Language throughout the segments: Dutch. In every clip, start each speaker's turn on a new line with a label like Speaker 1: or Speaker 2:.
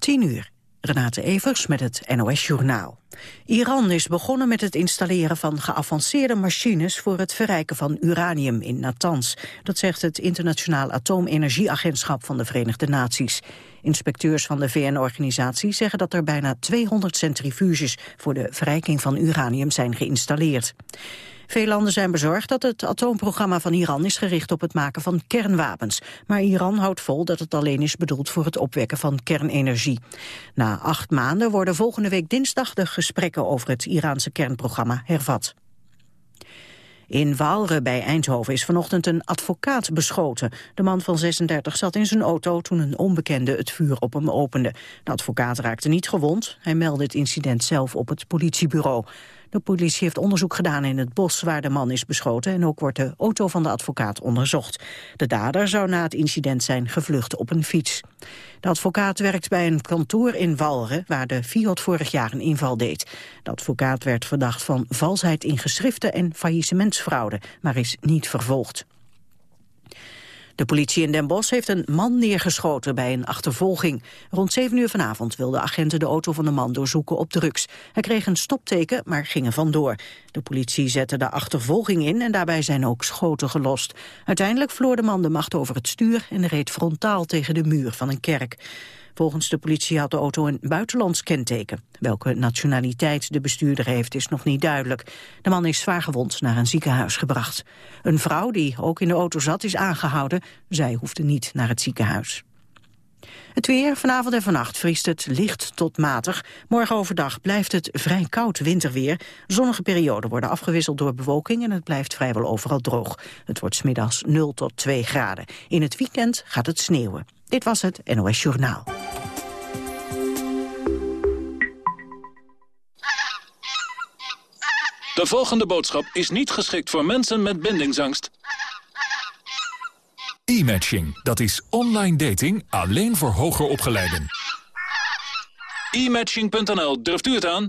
Speaker 1: 10 uur. Renate Evers met het NOS Journaal. Iran is begonnen met het installeren van geavanceerde machines voor het verrijken van uranium in Natanz. Dat zegt het Internationaal Atoomenergieagentschap van de Verenigde Naties. Inspecteurs van de VN-organisatie zeggen dat er bijna 200 centrifuges voor de verrijking van uranium zijn geïnstalleerd. Veel landen zijn bezorgd dat het atoomprogramma van Iran is gericht op het maken van kernwapens. Maar Iran houdt vol dat het alleen is bedoeld voor het opwekken van kernenergie. Na acht maanden worden volgende week dinsdag de gesprekken over het Iraanse kernprogramma hervat. In Waalre bij Eindhoven is vanochtend een advocaat beschoten. De man van 36 zat in zijn auto toen een onbekende het vuur op hem opende. De advocaat raakte niet gewond. Hij meldde het incident zelf op het politiebureau. De politie heeft onderzoek gedaan in het bos waar de man is beschoten... en ook wordt de auto van de advocaat onderzocht. De dader zou na het incident zijn gevlucht op een fiets. De advocaat werkt bij een kantoor in Walre... waar de Fiat vorig jaar een inval deed. De advocaat werd verdacht van valsheid in geschriften en faillissementsfraude... maar is niet vervolgd. De politie in Den Bosch heeft een man neergeschoten bij een achtervolging. Rond 7 uur vanavond wilden agenten de auto van de man doorzoeken op drugs. Hij kreeg een stopteken, maar ging er vandoor. De politie zette de achtervolging in en daarbij zijn ook schoten gelost. Uiteindelijk verloor de man de macht over het stuur en reed frontaal tegen de muur van een kerk. Volgens de politie had de auto een buitenlands kenteken. Welke nationaliteit de bestuurder heeft is nog niet duidelijk. De man is zwaargewond naar een ziekenhuis gebracht. Een vrouw die ook in de auto zat is aangehouden. Zij hoefde niet naar het ziekenhuis. Het weer, vanavond en vannacht vriest het licht tot matig. Morgen overdag blijft het vrij koud winterweer. Zonnige perioden worden afgewisseld door bewolking... en het blijft vrijwel overal droog. Het wordt smiddags 0 tot 2 graden. In het weekend gaat het sneeuwen. Dit was het NOS Journaal.
Speaker 2: De volgende boodschap is niet geschikt voor mensen met bindingsangst.
Speaker 3: E-matching, dat is online dating alleen voor hoger opgeleiden.
Speaker 2: E-matching.nl, durft u het aan?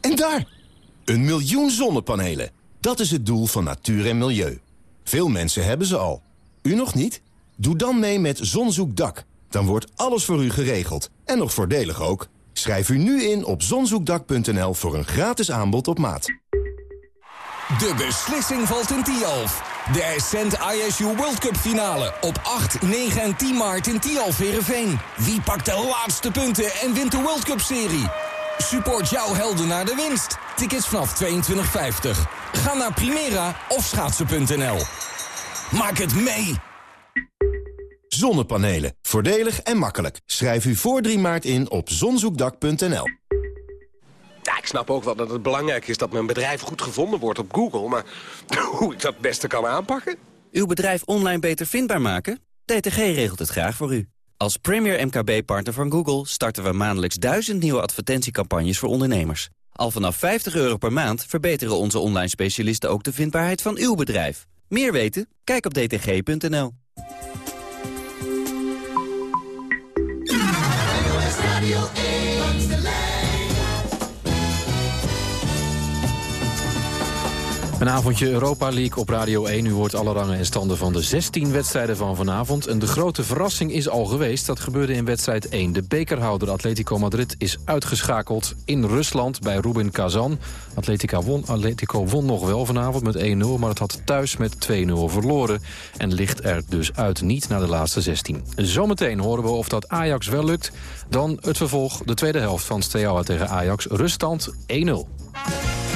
Speaker 4: En daar!
Speaker 5: Een miljoen zonnepanelen. Dat is het doel van natuur en milieu. Veel mensen hebben ze al. U nog niet? Doe dan mee met Zonzoekdak. Dan wordt alles voor u geregeld. En nog voordelig ook. Schrijf u nu in op zonzoekdak.nl voor een gratis aanbod op maat.
Speaker 6: De beslissing valt in Tialf. De Ascent ISU World Cup finale op 8, 9 en 10 maart in Tialf Verenveen. Wie pakt de laatste punten en wint de World Cup serie? Support jouw helden naar de winst. Tickets vanaf 22,50. Ga naar Primera of schaatsen.nl. Maak het mee!
Speaker 5: Zonnepanelen. Voordelig en makkelijk. Schrijf u voor 3 maart in op zonzoekdak.nl.
Speaker 7: Ja, ik snap ook wel dat het belangrijk is dat mijn bedrijf goed gevonden wordt op Google. Maar hoe ik dat het beste kan aanpakken?
Speaker 8: Uw bedrijf online beter vindbaar maken? DTG regelt het graag voor u. Als premier MKB-partner van Google starten we maandelijks duizend nieuwe advertentiecampagnes voor ondernemers. Al vanaf 50 euro per maand verbeteren onze online specialisten ook de vindbaarheid van uw bedrijf. Meer weten? Kijk op dtg.nl.
Speaker 9: Een avondje Europa League op Radio 1. U hoort alle rangen en standen van de 16 wedstrijden van vanavond. En de grote verrassing is al geweest. Dat gebeurde in wedstrijd 1. De bekerhouder Atletico Madrid is uitgeschakeld in Rusland bij Rubin Kazan. Atletico won, Atletico won nog wel vanavond met 1-0, maar het had thuis met 2-0 verloren. En ligt er dus uit niet naar de laatste 16. Zometeen horen we of dat Ajax wel lukt. Dan het vervolg, de tweede helft van Steaua tegen Ajax. Ruststand 1-0.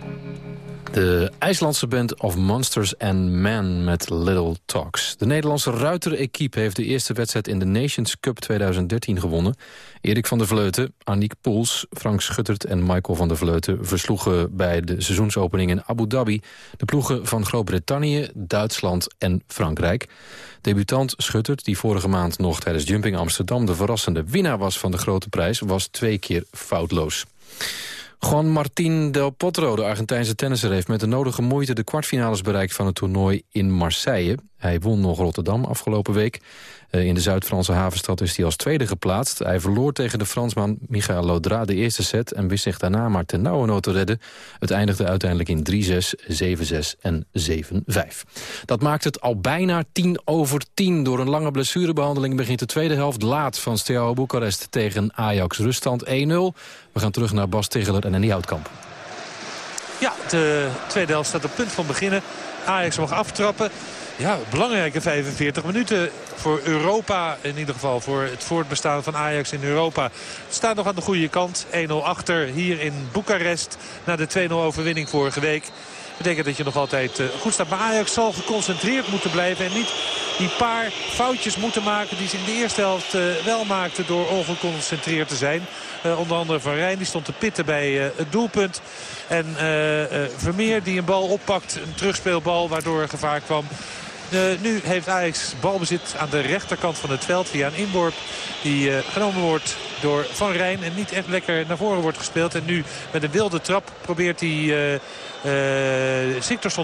Speaker 9: De IJslandse band of Monsters and Men met Little Talks. De Nederlandse ruiter-equipe heeft de eerste wedstrijd in de Nations Cup 2013 gewonnen. Erik van der Vleuten, Aniek Poels, Frank Schuttert en Michael van der Vleuten... versloegen bij de seizoensopening in Abu Dhabi... de ploegen van Groot-Brittannië, Duitsland en Frankrijk. Debutant Schuttert, die vorige maand nog tijdens Jumping Amsterdam... de verrassende winnaar was van de grote prijs, was twee keer foutloos. Juan Martín del Potro, de Argentijnse tennisser... heeft met de nodige moeite de kwartfinales bereikt van het toernooi in Marseille. Hij won nog Rotterdam afgelopen week. Eh, in de Zuid-Franse havenstad is hij als tweede geplaatst. Hij verloor tegen de Fransman Michael Laudra de eerste set... en wist zich daarna maar ten nauwe te redden. Het eindigde uiteindelijk in 3-6, 7-6 en 7-5. Dat maakt het al bijna 10 over 10. Door een lange blessurebehandeling begint de tweede helft laat... van Steaua Boekarest tegen Ajax. Ruststand 1-0. We gaan terug naar Bas Tegeler en Annie Houtkamp.
Speaker 10: Ja, de tweede helft staat op punt van beginnen. Ajax mag aftrappen. Ja, belangrijke 45 minuten voor Europa. In ieder geval voor het voortbestaan van Ajax in Europa. Het staat nog aan de goede kant. 1-0 achter hier in Boekarest. Na de 2-0 overwinning vorige week. Betekent dat je nog altijd goed staat. Maar Ajax zal geconcentreerd moeten blijven. En niet die paar foutjes moeten maken die ze in de eerste helft eh, wel maakten door ongeconcentreerd te zijn. Uh, onder andere Van Rijn die stond te pitten bij het doelpunt. En Vermeer die een bal oppakt, een terugspeelbal waardoor er gevaar kwam. Nu heeft Ajax balbezit aan de rechterkant van het veld via een inworp. Die uh, genomen wordt door Van Rijn en niet echt lekker naar voren wordt gespeeld. En nu met een wilde trap probeert hij uh,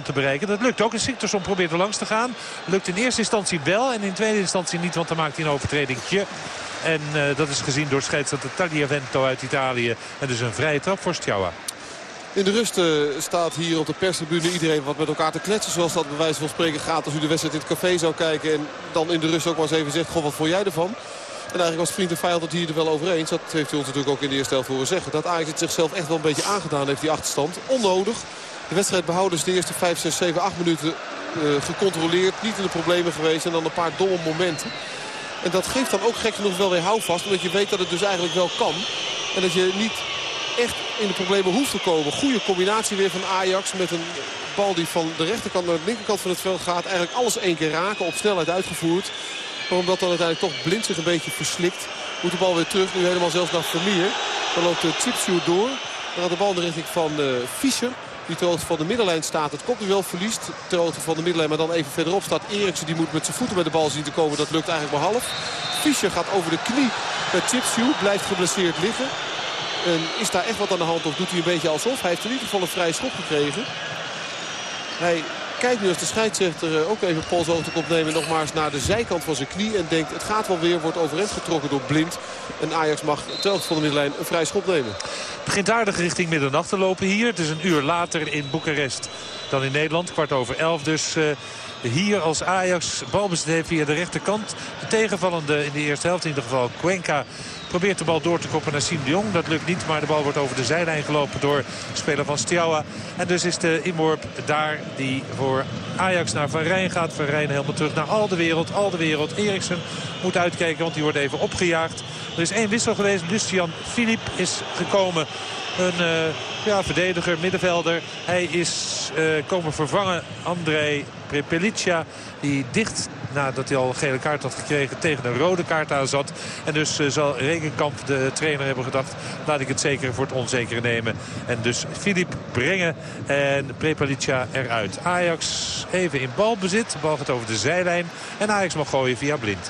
Speaker 10: te bereiken. Dat lukt ook. En probeert er langs te gaan. Lukt in eerste instantie wel en in tweede instantie niet. Want dan maakt hij een overtredingje. En dat is gezien door scheidsrechter Tagliavento uit Italië. En dus een vrije trap voor Stjawa.
Speaker 11: In de rust uh, staat hier op de perstribune iedereen wat met elkaar te kletsen. Zoals dat bij wijze van spreken gaat als u de wedstrijd in het café zou kijken. En dan in de rust ook maar eens even zegt, goh wat vond jij ervan? En eigenlijk was vriend en vijand het hier er wel over eens. Dat heeft u ons natuurlijk ook in de eerste helft horen zeggen. Dat Ajax het zichzelf echt wel een beetje aangedaan heeft, die achterstand. Onnodig. De wedstrijd behouden is de eerste 5, 6, 7, 8 minuten uh, gecontroleerd. Niet in de problemen geweest en dan een paar domme momenten. En dat geeft dan ook gek genoeg wel weer houvast. Omdat je weet dat het dus eigenlijk wel kan. En dat je niet echt in de problemen hoeft te komen. Goede combinatie weer van Ajax met een bal die van de rechterkant naar de linkerkant van het veld gaat. Eigenlijk alles één keer raken, op snelheid uitgevoerd. Maar omdat dan uiteindelijk toch blind zich een beetje verslikt. Moet de bal weer terug, nu helemaal zelfs naar Vermeer. Dan loopt de Chipshoe door. Dan gaat de bal in de richting van uh, Fischer. Die ter van de middenlijn staat. Het komt nu wel verliest hoogte van de middenlijn. Maar dan even verderop staat Eriksen. Die moet met zijn voeten bij de bal zien te komen. Dat lukt eigenlijk maar half. Fischer gaat over de knie met Chipshoe. Blijft geblesseerd liggen. En is daar echt wat aan de hand of doet hij een beetje alsof? Hij heeft in ieder geval een vrije schop gekregen. Hij kijkt nu als de scheidsrechter ook even polshoogte komt nemen. Nogmaals naar de zijkant van zijn knie. En denkt het gaat wel weer. Wordt overeind getrokken door Blind. En Ajax mag telkens van de middenlijn een vrije schop nemen.
Speaker 10: Het begint aardig richting middernacht te lopen hier. Het is een uur later in Boekarest dan in Nederland. Kwart over elf dus... Uh, hier als Ajax balbezit heeft via de rechterkant. De tegenvallende in de eerste helft in ieder geval Cuenca Probeert de bal door te koppen naar Siem de Jong. Dat lukt niet, maar de bal wordt over de zijlijn gelopen door speler van Stiawa. En dus is de inworp daar die voor Ajax naar Van Rijn gaat. Van Rijn helemaal terug naar al de wereld. Al de wereld. Eriksen moet uitkijken, want die wordt even opgejaagd. Er is één wissel geweest. Lucian Filip is gekomen. Een uh, ja, verdediger, middenvelder. Hij is uh, komen vervangen André Prepelica. Die dicht nadat hij al een gele kaart had gekregen tegen een rode kaart aan zat. En dus uh, zal Rekenkamp, de trainer, hebben gedacht... laat ik het zeker voor het onzekere nemen. En dus Filip brengen en Prepelica eruit. Ajax even in balbezit. De bal gaat over de zijlijn. En Ajax mag gooien via Blind.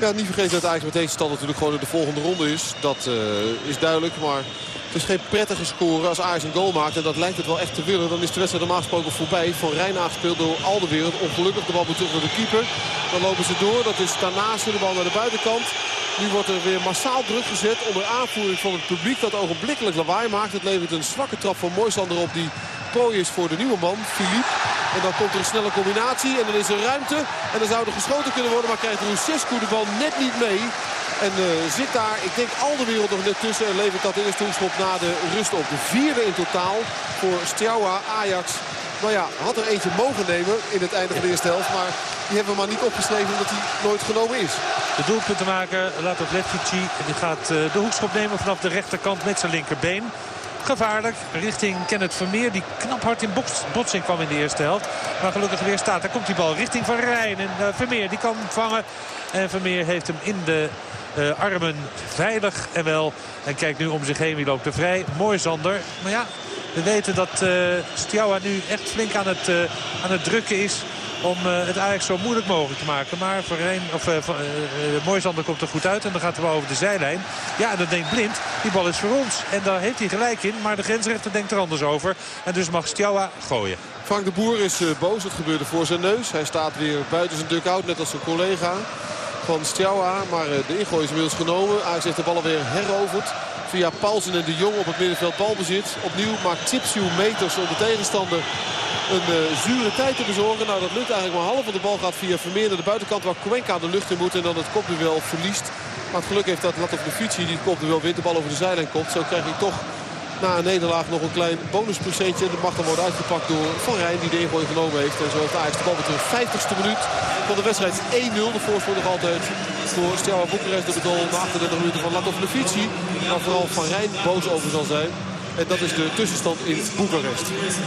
Speaker 11: Ja, niet vergeten dat Ajax met deze stand natuurlijk gewoon in de volgende ronde is. Dat uh, is duidelijk, maar... Het is geen prettige score als Ajax een goal maakt. En dat lijkt het wel echt te willen. Dan is de wedstrijd normaal gesproken voorbij. Van Rijn aangespeeld door Alderwereld. Ongelukkig de bal moet terug naar de keeper. Dan lopen ze door. Dat is daarnaast de bal naar de buitenkant. Nu wordt er weer massaal druk gezet onder aanvoering van het publiek. Dat ogenblikkelijk lawaai maakt. Het levert een zwakke trap van Moisander op die prooi is voor de nieuwe man, Philippe. En dan komt er een snelle combinatie en dan is er ruimte. En dan zou er geschoten kunnen worden, maar krijgt Rusescu de bal net niet mee. En uh, zit daar, ik denk al de wereld nog net tussen. En levert dat eerste hoekschop na de rust op. De vierde in totaal voor Stjawa, Ajax. Nou ja, had er eentje mogen nemen in het einde van de eerste helft. Maar die hebben we maar niet opgeschreven omdat hij nooit genomen is.
Speaker 10: De doelpuntenmaker Lato Letvici die gaat uh, de hoekschop nemen vanaf de rechterkant met zijn linkerbeen. Gevaarlijk richting Kenneth Vermeer. Die knap hard in botsing kwam in de eerste helft. Maar gelukkig weer staat. Daar komt die bal richting Van Rijn. En uh, Vermeer die kan vangen. En Vermeer heeft hem in de uh, armen veilig en wel. En kijkt nu om zich heen. Wie loopt er vrij? Mooi Zander. Maar ja, we weten dat uh, Stjawa nu echt flink aan het, aan het drukken is om uh, het eigenlijk zo moeilijk mogelijk te maken. Maar Verijn, of, uh, uh, Moisander komt er goed uit en dan gaat hij wel over de zijlijn. Ja, en dan denkt Blind, die bal is voor ons. En daar heeft hij gelijk in, maar de grensrechter denkt er anders over. En dus mag Stjawa gooien.
Speaker 11: Frank de Boer is boos, het gebeurde voor zijn neus. Hij staat weer buiten zijn dugout, net als zijn collega van Stjawa. Maar de ingooi is inmiddels genomen. Ajax heeft de bal alweer heroverd. Via Paulsen en de Jong op het middenveld balbezit. Opnieuw maakt Tipsy meters op de tegenstander een uh, zure tijd te bezorgen. Nou, dat lukt eigenlijk maar half. Want de bal gaat via Vermeer naar de buitenkant waar Cuenca de lucht in moet. En dan het kopduel verliest. Maar het geluk heeft dat Latov de Fici die het kopduel wint. De bal over de zijlijn komt. Zo krijg je toch na een nederlaag nog een klein bonusprocentje. Dat mag dan worden uitgepakt door Van Rijn die de ingooi genomen heeft. En zo heeft Ajax de bal terug. 50ste minuut van de wedstrijd 1-0. De voorsprong nog altijd voor Steaua Boekarest. De bedoel na 38 minuten van Latov Lefici. Waar vooral Van Rijn boos over zal zijn. En dat is de tussenstand in Boekarest.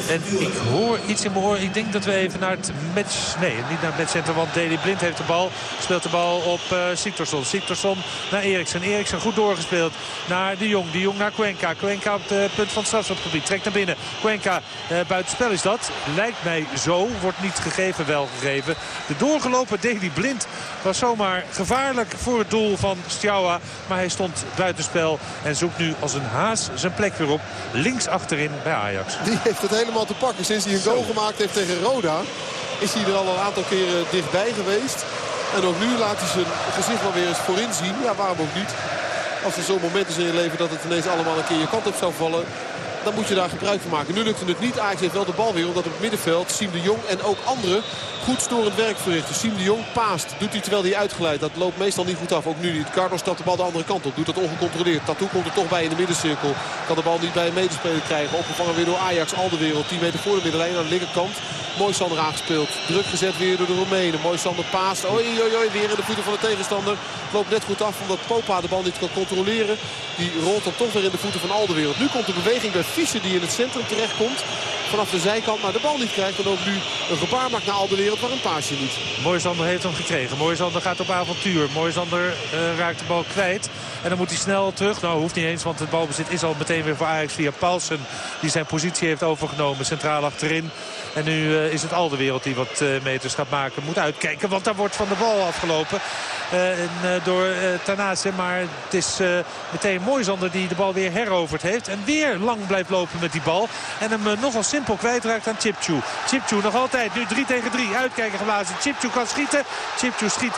Speaker 10: En ik hoor iets in mijn oor. Ik denk dat we even naar het match... Nee, niet naar het matchcentrum, want Deli Blind heeft de bal. Speelt de bal op uh, Siktorsson. Siktorsson naar Eriksen. Eriksen goed doorgespeeld naar De Jong. De Jong naar Cuenca. Cuenca op het punt van het strafschopgebied. Trekt naar binnen. Cuenca uh, buitenspel is dat. Lijkt mij zo. Wordt niet gegeven, wel gegeven. De doorgelopen Deli Blind was zomaar gevaarlijk voor het doel van Stjaua. Maar hij stond buitenspel en zoekt nu als een haas zijn plek weer op. Links achterin bij Ajax.
Speaker 11: Die heeft het helemaal te pakken. Sinds hij een goal gemaakt heeft tegen Roda is hij er al een aantal keren dichtbij geweest. En ook nu laat hij zijn gezicht maar weer eens voorin zien. Ja, waarom ook niet? Als er zo'n moment is in je leven dat het ineens allemaal een keer je kant op zou vallen dan moet je daar gebruik van maken. Nu lukte het niet. Ajax heeft wel de bal weer. Omdat op het middenveld Siem de Jong en ook anderen goed storend werk verrichten. Siem de Jong paast. Doet hij terwijl hij uitgeleid. Dat loopt meestal niet goed af. Ook nu niet. Carlos stapt de bal de andere kant op. Doet dat ongecontroleerd. Tattoo komt er toch bij in de middencirkel. Kan de bal niet bij een medespeler krijgen. Opgevangen weer door Ajax. Al de wereld. 10 meter voor de middenlijn aan de linkerkant. Mooi Sander aangespeeld. Druk gezet weer door de Roemenen. Mooi Sander paast. Oei, oei, oei. Weer in de voeten van de tegenstander. Loopt net goed af omdat Popa de bal niet kan controleren. Die rolt dan toch weer in de voeten van al de wereld. Nu komt de beweging bij Fischer die in het centrum terechtkomt. Vanaf de zijkant maar de bal niet krijgt. En ook nu een gebaar maakt naar al de wereld waar een paasje niet.
Speaker 10: Moisander heeft hem gekregen. Moisander gaat op avontuur. Moisander uh, raakt de bal kwijt. En dan moet hij snel terug. Nou, hoeft niet eens, want het balbezit is al meteen weer voor Ajax via Paulsen. Die zijn positie heeft overgenomen. Centraal achterin. En nu uh, is het al de wereld die wat uh, meters gaat maken. Moet uitkijken, want daar wordt van de bal afgelopen. Uh, en, door Tanase. Maar het is meteen Moisander die de bal weer heroverd heeft. En weer lang blijft lopen met die bal. En hem nogal simpel kwijtraakt aan Chipchu. Chipchu nog altijd. Nu 3 tegen 3. Uitkijken geblazen. Chipchu kan schieten. Chipchu schiet.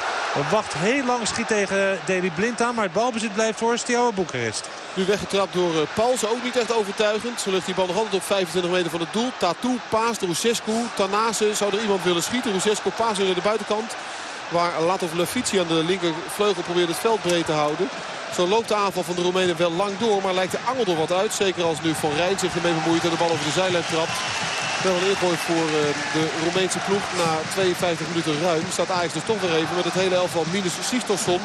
Speaker 10: Wacht heel lang. Schiet tegen Deli Blind aan. Maar het balbezit blijft voor Steaua Boekarest.
Speaker 11: Nu weggetrapt door uh, Paulsen. Ook niet echt overtuigend. Zo ligt die bal nog altijd op 25 meter van het doel. Tattoo paast. Rusescu. Tanase zou er iemand willen schieten. Rusescu paast weer naar de buitenkant. Waar Latov Lefici aan de linkervleugel probeert het veld breed te houden. Zo loopt de aanval van de Roemenen wel lang door. Maar lijkt de angel er wat uit. Zeker als nu Van Rijn zich ermee bemoeit en de bal over de zijlijn trapt. Wel een ingooi voor uh, de Roemeense ploeg. Na 52 minuten ruim staat Ajax dus toch weer even met het hele elftal minus Sistosson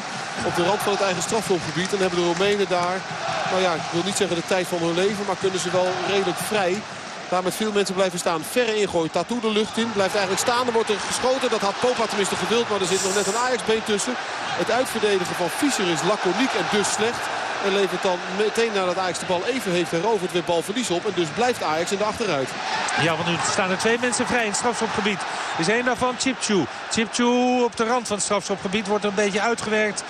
Speaker 11: op de rand van het eigen strafschopgebied. En hebben de Roemenen daar, nou ja, ik wil niet zeggen de tijd van hun leven, maar kunnen ze wel redelijk vrij daar met veel mensen blijven staan. Verre ingooi. Tattoo de lucht in. Blijft eigenlijk staan. Er wordt er geschoten. Dat had Popa tenminste gewild. Maar er zit nog net een Ajax-been tussen. Het uitverdedigen van Fischer is laconiek en dus slecht. En levert dan meteen nadat Ajax de bal even heeft heroverd weer balverlies op. En dus blijft Ajax in de achteruit.
Speaker 10: Ja, want nu staan er twee mensen vrij in het strafschopgebied. Is één daarvan Chipchu. Chipchu op de rand van het strafschopgebied wordt een beetje uitgewerkt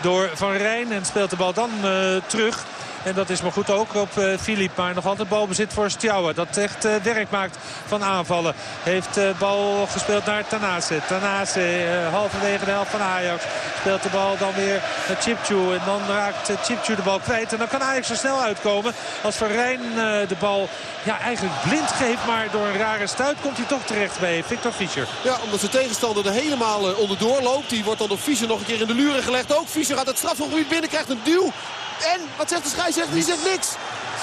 Speaker 10: door Van Rijn. En speelt de bal dan uh, terug. En dat is maar goed ook op Filip. Maar nog altijd balbezit voor Stjouwe. Dat echt uh, werk maakt van aanvallen. Heeft uh, bal gespeeld naar Tanase. Tanase halverwege de helft van Ajax. Speelt de bal dan weer naar Chipchu. En dan raakt Chipchu de bal kwijt. En dan kan Ajax er snel uitkomen. Als Verrijn de bal ja, eigenlijk blind geeft. Maar door een rare stuit komt hij toch terecht bij Victor Fischer.
Speaker 11: Ja, omdat zijn tegenstander er helemaal onderdoor loopt. Die wordt dan door Fischer nog een keer in de luren gelegd. Ook Fischer gaat het strafgebied binnen. Krijgt een duw. En wat zegt de scheidsrechter? Die zegt niks.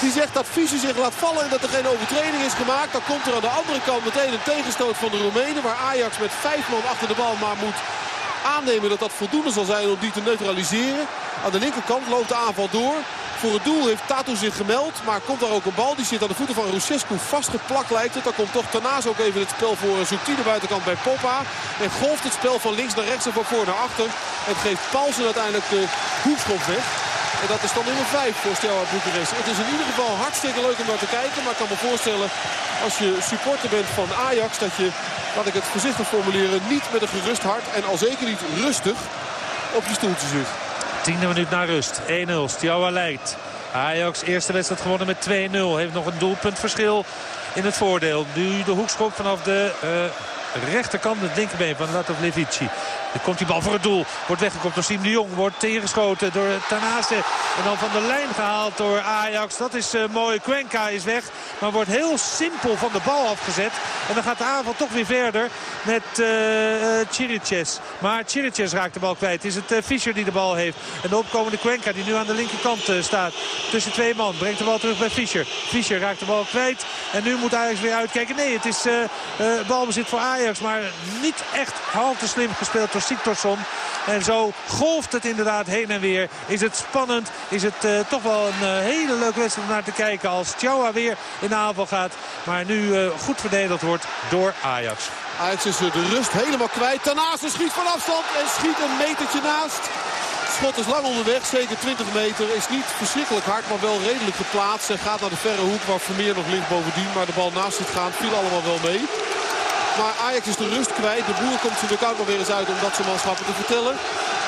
Speaker 11: Die zegt dat Fischer zich laat vallen en dat er geen overtreding is gemaakt. Dan komt er aan de andere kant meteen een tegenstoot van de Roemenen. Waar Ajax met vijf man achter de bal maar moet aannemen dat dat voldoende zal zijn om die te neutraliseren. Aan de linkerkant loopt de aanval door. Voor het doel heeft Tato zich gemeld. Maar komt daar ook een bal. Die zit aan de voeten van Rusescu vastgeplakt lijkt het. Dan komt toch daarnaast ook even het spel voor zoekt de buitenkant bij Poppa. En golft het spel van links naar rechts en van voor naar achter. En geeft Paulsen uiteindelijk de hoekschop weg. En dat is dan nummer 5 voor Steaua Boekarest. Het is in ieder geval hartstikke leuk om naar te kijken. Maar ik kan me voorstellen als je supporter bent van Ajax... dat je, laat ik het voorzichtig formuleren, niet met een gerust hart... en al zeker niet rustig op je stoeltje zit.
Speaker 10: Tiende minuut naar rust. 1-0. Steaua leidt. Ajax eerste wedstrijd gewonnen met 2-0. Heeft nog een doelpuntverschil in het voordeel. Nu de hoekschop vanaf de... Uh, rechterkant, het linkerbeen van Latov Levici. Dan komt die bal voor het doel. Wordt weggekomen door Siem de Jong. Wordt tegengeschoten door Tanase. En dan van de lijn gehaald door Ajax. Dat is uh, mooi. Cuenca is weg. Maar wordt heel simpel van de bal afgezet. En dan gaat de aanval toch weer verder met uh, Chiriches. Maar Chiriches raakt de bal kwijt. Is het uh, Fischer die de bal heeft. En de opkomende Cuenca die nu aan de linkerkant staat. Tussen twee man. Brengt de bal terug bij Fischer. Fischer raakt de bal kwijt. En nu moet Ajax weer uitkijken. Nee, het is balbezit voor Ajax. Maar niet echt al te slim gespeeld door Siktorsson. En zo golft het inderdaad heen en weer. Is het spannend. Is het eh, toch wel een eh, hele leuke wedstrijd om naar te kijken. Als Tjaua weer in de aanval gaat. Maar nu eh, goed verdedigd wordt door Ajax.
Speaker 11: Ajax is de rust helemaal kwijt. Daarnaast een schiet van afstand en schiet een metertje naast. Schot is lang onderweg, zeker 20 meter. Is niet verschrikkelijk hard, maar wel redelijk geplaatst. En gaat naar de verre hoek waar Vermeer nog ligt bovendien. Maar de bal naast het gaan viel allemaal wel mee. Maar Ajax is de rust kwijt. De boer komt zijn dugout maar weer eens uit om dat zijn manschappen te vertellen.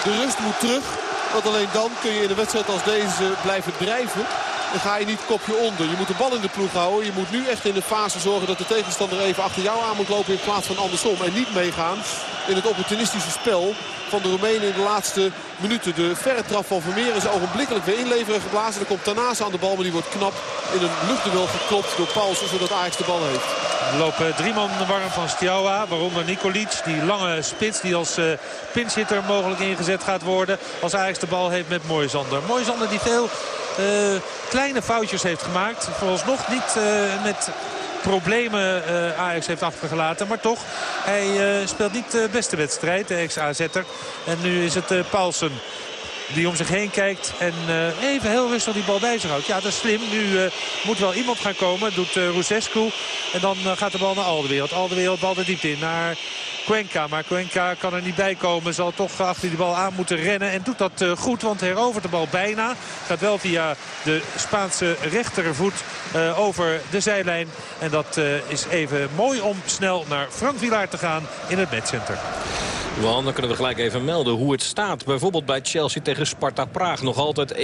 Speaker 11: De rust moet terug. Want alleen dan kun je in een wedstrijd als deze blijven drijven. Dan ga je niet kopje onder. Je moet de bal in de ploeg houden. Je moet nu echt in de fase zorgen dat de tegenstander even achter jou aan moet lopen in plaats van andersom. En niet meegaan in het opportunistische spel van de Roemenen in de laatste minuten. De verre trap van Vermeer is ogenblikkelijk weer inleveren geblazen. Er komt Tanase aan de bal, maar die wordt knap in een luchtduel geklopt door Paulsen. Zodat Ajax de bal heeft.
Speaker 10: Er lopen drie man warm van Stjawa. Waaronder Nikolic, die lange spits die als uh, mogelijk ingezet gaat worden. Als Ajax de bal heeft met Mooisander. Mooisander die veel kleine foutjes heeft gemaakt. Vooralsnog niet uh, met problemen uh, Ajax heeft afgelaten. Maar toch, hij speelt niet de beste wedstrijd, de ex-AZ'er. En nu is het uh, Paulsen die om zich heen kijkt en even heel rustig die bal bij zich houdt. Ja, dat is slim. Nu moet wel iemand gaan komen. Doet uh, Rusescu. En dan gaat de bal naar Aldewereld. Aldewereld bal de diepte in naar Cuenca. Maar Cuenca kan er niet bij komen. Zal toch achter die bal aan moeten rennen. En doet dat goed, want herovert de bal bijna. Gaat wel via de Spaanse rechtervoet over de zijlijn. En dat is even mooi om snel naar Frank Wilaar te gaan in het matchcenter.
Speaker 12: Want dan kunnen we gelijk even melden hoe het staat. Bijvoorbeeld bij Chelsea tegen Sparta Praag. Nog altijd 1-0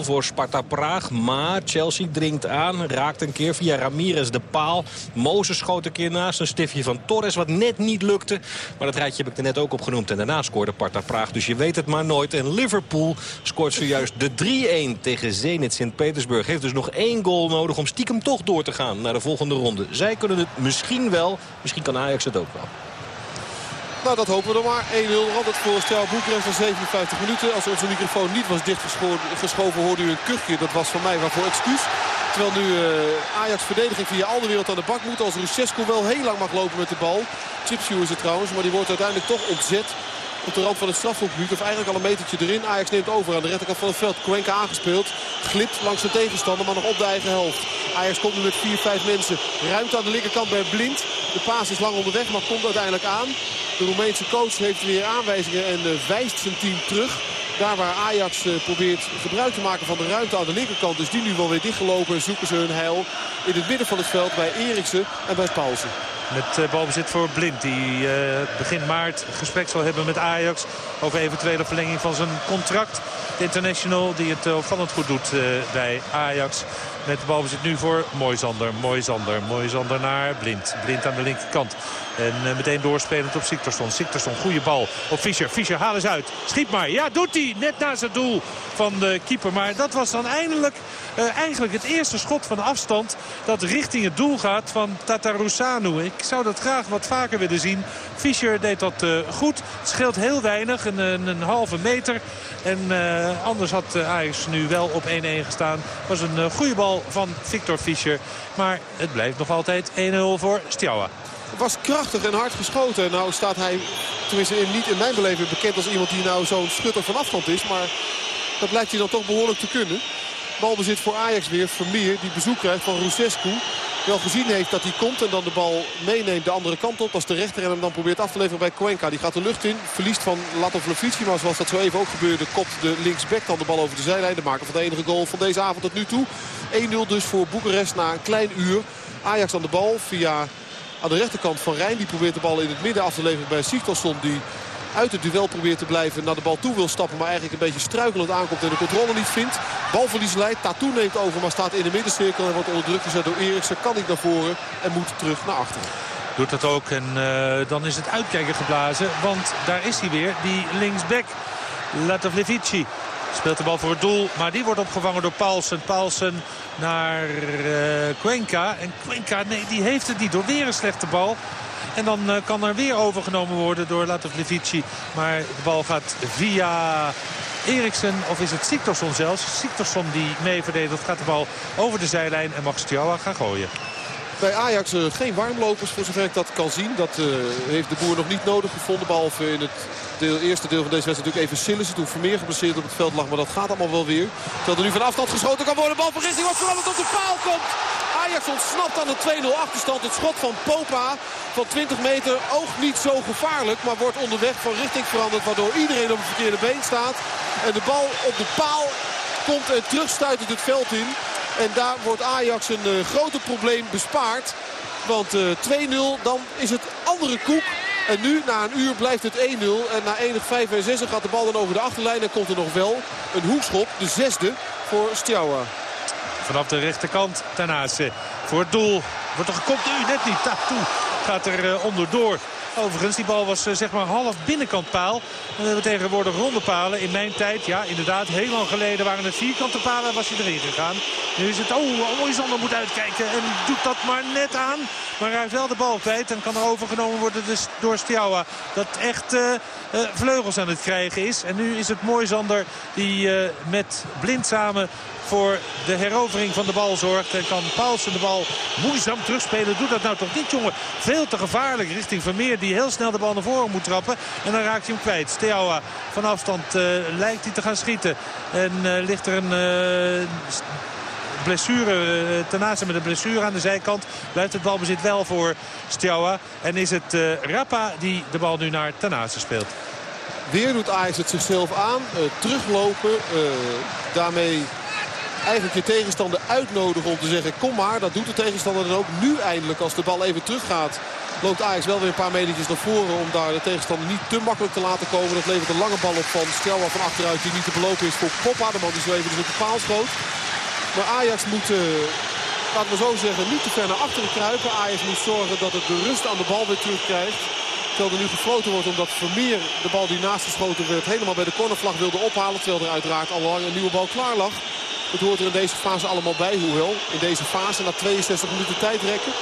Speaker 12: voor Sparta Praag. Maar Chelsea dringt aan. Raakt een keer via Ramirez de paal. Mozes schoot een keer naast. Een stiftje van Torres wat net niet lukte. Maar dat rijtje heb ik er net ook opgenoemd. En daarna scoorde Sparta Praag. Dus je weet het maar nooit. En Liverpool scoort zojuist de 3-1 tegen Zenit Sint-Petersburg. Heeft dus nog één goal nodig om stiekem toch door te gaan naar de volgende ronde. Zij kunnen het misschien wel. Misschien kan Ajax het ook wel.
Speaker 11: Nou, dat hopen we dan maar. 1-0 altijd voor Stel van 57 minuten. Als onze microfoon niet was dichtgeschoven hoorde u een kuchje. Dat was van mij waarvoor excuus. Terwijl nu uh, Ajax verdediging via al de wereld aan de bak moet. Als Rusescu wel heel lang mag lopen met de bal. Chipshoe is het trouwens. Maar die wordt uiteindelijk toch ontzet op de rand van het strafschopgebied. Of eigenlijk al een metertje erin. Ajax neemt over aan de rechterkant van het veld. Cuenca aangespeeld. Glipt langs de tegenstander, maar nog op de eigen helft. Ajax komt nu met 4-5 mensen. Ruimte aan de linkerkant bij Blind. De paas is lang onderweg, maar komt uiteindelijk aan. De Roemeense coach heeft weer aanwijzingen en uh, wijst zijn team terug. Daar waar Ajax uh, probeert gebruik te maken van de ruimte aan de linkerkant... is die nu wel weer dichtgelopen en zoeken ze hun heil in het midden van het veld bij Eriksen en bij Paulsen.
Speaker 10: Met uh, balbezit voor Blind die uh, begin maart gesprek zal hebben met Ajax over eventuele verlenging van zijn contract. De international die het opvallend goed doet bij Ajax. Met de balbezit nu voor Moisander. Moisander, Moisander naar Blind. Blind aan de linkerkant. En uh, meteen doorspelend op Siktersson. Siktersson, goede bal op Fischer. Fischer, haal eens uit. Schiet maar. Ja, doet hij. Net naast het doel van de keeper. Maar dat was dan eindelijk uh, eigenlijk het eerste schot van afstand... dat richting het doel gaat van Tatarusanu. Ik zou dat graag wat vaker willen zien. Fischer deed dat uh, goed. Het scheelt heel weinig, een, een, halve meter. En anders had Ajax nu wel op 1-1 gestaan. Het was een goede bal van Victor Fischer. Maar het blijft nog altijd 1-0 voor Stjawa
Speaker 11: was krachtig en hard geschoten. Nou staat hij, tenminste niet in mijn beleving, bekend als iemand die nou zo'n schutter van afstand is. Maar dat blijkt hij dan toch behoorlijk te kunnen. Balbezit voor Ajax weer. Vermeer die bezoek krijgt van Rusescu. Wel gezien heeft dat hij komt en dan de bal meeneemt de andere kant op. Als de rechter en hem dan probeert af te leveren bij Cuenca. Die gaat de lucht in. Verliest van Latov Levici. Maar zoals dat zo even ook gebeurde kopt de linksback dan de bal over de zijlijn. De maker van de enige goal van deze avond tot nu toe. 1-0 dus voor Boekarest na een klein uur. Ajax aan de bal via aan de rechterkant van Rijn. Die probeert de bal in het midden af te leveren bij Sigtorsson. Die uit het duel probeert te blijven. Naar de bal toe wil stappen. Maar eigenlijk een beetje struikelend aankomt en de controle niet vindt. Balverlies leidt. Tattoo neemt over. Maar staat in de middencirkel. En wordt onder druk gezet door Eriksen. Kan niet naar voren. En moet terug naar achteren.
Speaker 10: Doet dat ook. En uh, dan is het uitkijken geblazen. Want daar is hij weer. Die linksback. Latovlevici. Speelt de bal voor het doel. Maar die wordt opgevangen door Paulsen. Paulsen naar uh, Cuenca. En Cuenca, nee, die heeft het niet door. Weer een slechte bal. En dan uh, kan er weer overgenomen worden door Latovlevici. Maar de bal gaat via Eriksen of is het Siktorsson zelfs. Siktorsson die mee verdedigt gaat de bal over de zijlijn en mag Stjawa gaan gooien.
Speaker 11: Bij Ajax eh, geen warmlopers, voor zover ik dat kan zien. Dat eh, heeft de boer nog niet nodig gevonden. Behalve in het deel, eerste deel van deze wedstrijd natuurlijk even Sillissen. Toen Vermeer geblesseerd op het veld lag. Maar dat gaat allemaal wel weer. Terwijl er nu van afstand geschoten kan worden. Bal van Gisting wat vooral op de paal komt. Ajax ontsnapt aan een 2-0 achterstand. Het schot van Popa van 20 meter oogt niet zo gevaarlijk. Maar wordt onderweg van richting veranderd. Waardoor iedereen op het verkeerde been staat. En de bal op de paal komt en terugstuitend het veld in. En daar wordt Ajax een uh, grote probleem bespaard. Want uh, 2-0, dan is het andere koek. En nu, na een uur, blijft het 1-0. En na enig 5 en 6 gaat de bal dan over de achterlijn. En komt er nog wel een hoekschop, de zesde, voor Stjawa.
Speaker 10: Vanaf de rechterkant daarnaast voor het doel. Wordt er gekopt? Nu net niet. Toe gaat er uh, onderdoor. Overigens, die bal was uh, zeg maar half binnenkant paal. En we hebben tegenwoordig ronde palen. In mijn tijd, ja inderdaad, heel lang geleden waren het vierkante palen en was hij erin gegaan. Nu is het, oh, Moisander moet uitkijken en doet dat maar net aan. Maar hij heeft wel de bal kwijt en kan er overgenomen worden dus door Stiawa. Dat echt uh, uh, vleugels aan het krijgen is. En nu is het Moisander die met Blind samen voor de herovering van de bal zorgt. En kan Paulsen de bal moeizaam terugspelen. Doet dat nou toch niet, jongen. Veel te gevaarlijk richting Vermeer. Die heel snel de bal naar voren moet trappen. En dan raakt hij hem kwijt. Steaua van afstand uh, lijkt hij te gaan schieten. En uh, ligt er een... Uh, blessure, Tanase met een blessure aan de zijkant. Blijft het balbezit wel voor Stjawa. En is het uh, Rappa die de bal nu naar Tanase speelt.
Speaker 11: Weer doet Ajax het zichzelf aan. Teruglopen. daarmee eigenlijk je tegenstander uitnodigen om te zeggen kom maar. Dat doet de tegenstander dan ook nu eindelijk als de bal even teruggaat. Loopt Ajax wel weer een paar metertjes naar voren om daar de tegenstander niet te makkelijk te laten komen. Dat levert een lange bal op van Stelwa van achteruit die niet te belopen is voor Poppa. De man die zo dus op de paal schoot. Maar Ajax moet, uh, laten we zo zeggen, niet te ver naar achteren kruipen. Ajax moet zorgen dat het de rust aan de bal weer terugkrijgt. Terwijl er nu gefloten wordt omdat Vermeer de bal die naast geschoten werd helemaal bij de cornervlag wilde ophalen. Terwijl er uiteraard al lang een nieuwe bal klaar lag. Het hoort er in deze fase allemaal bij. Hoewel in deze fase na 62 minuten tijdrekken.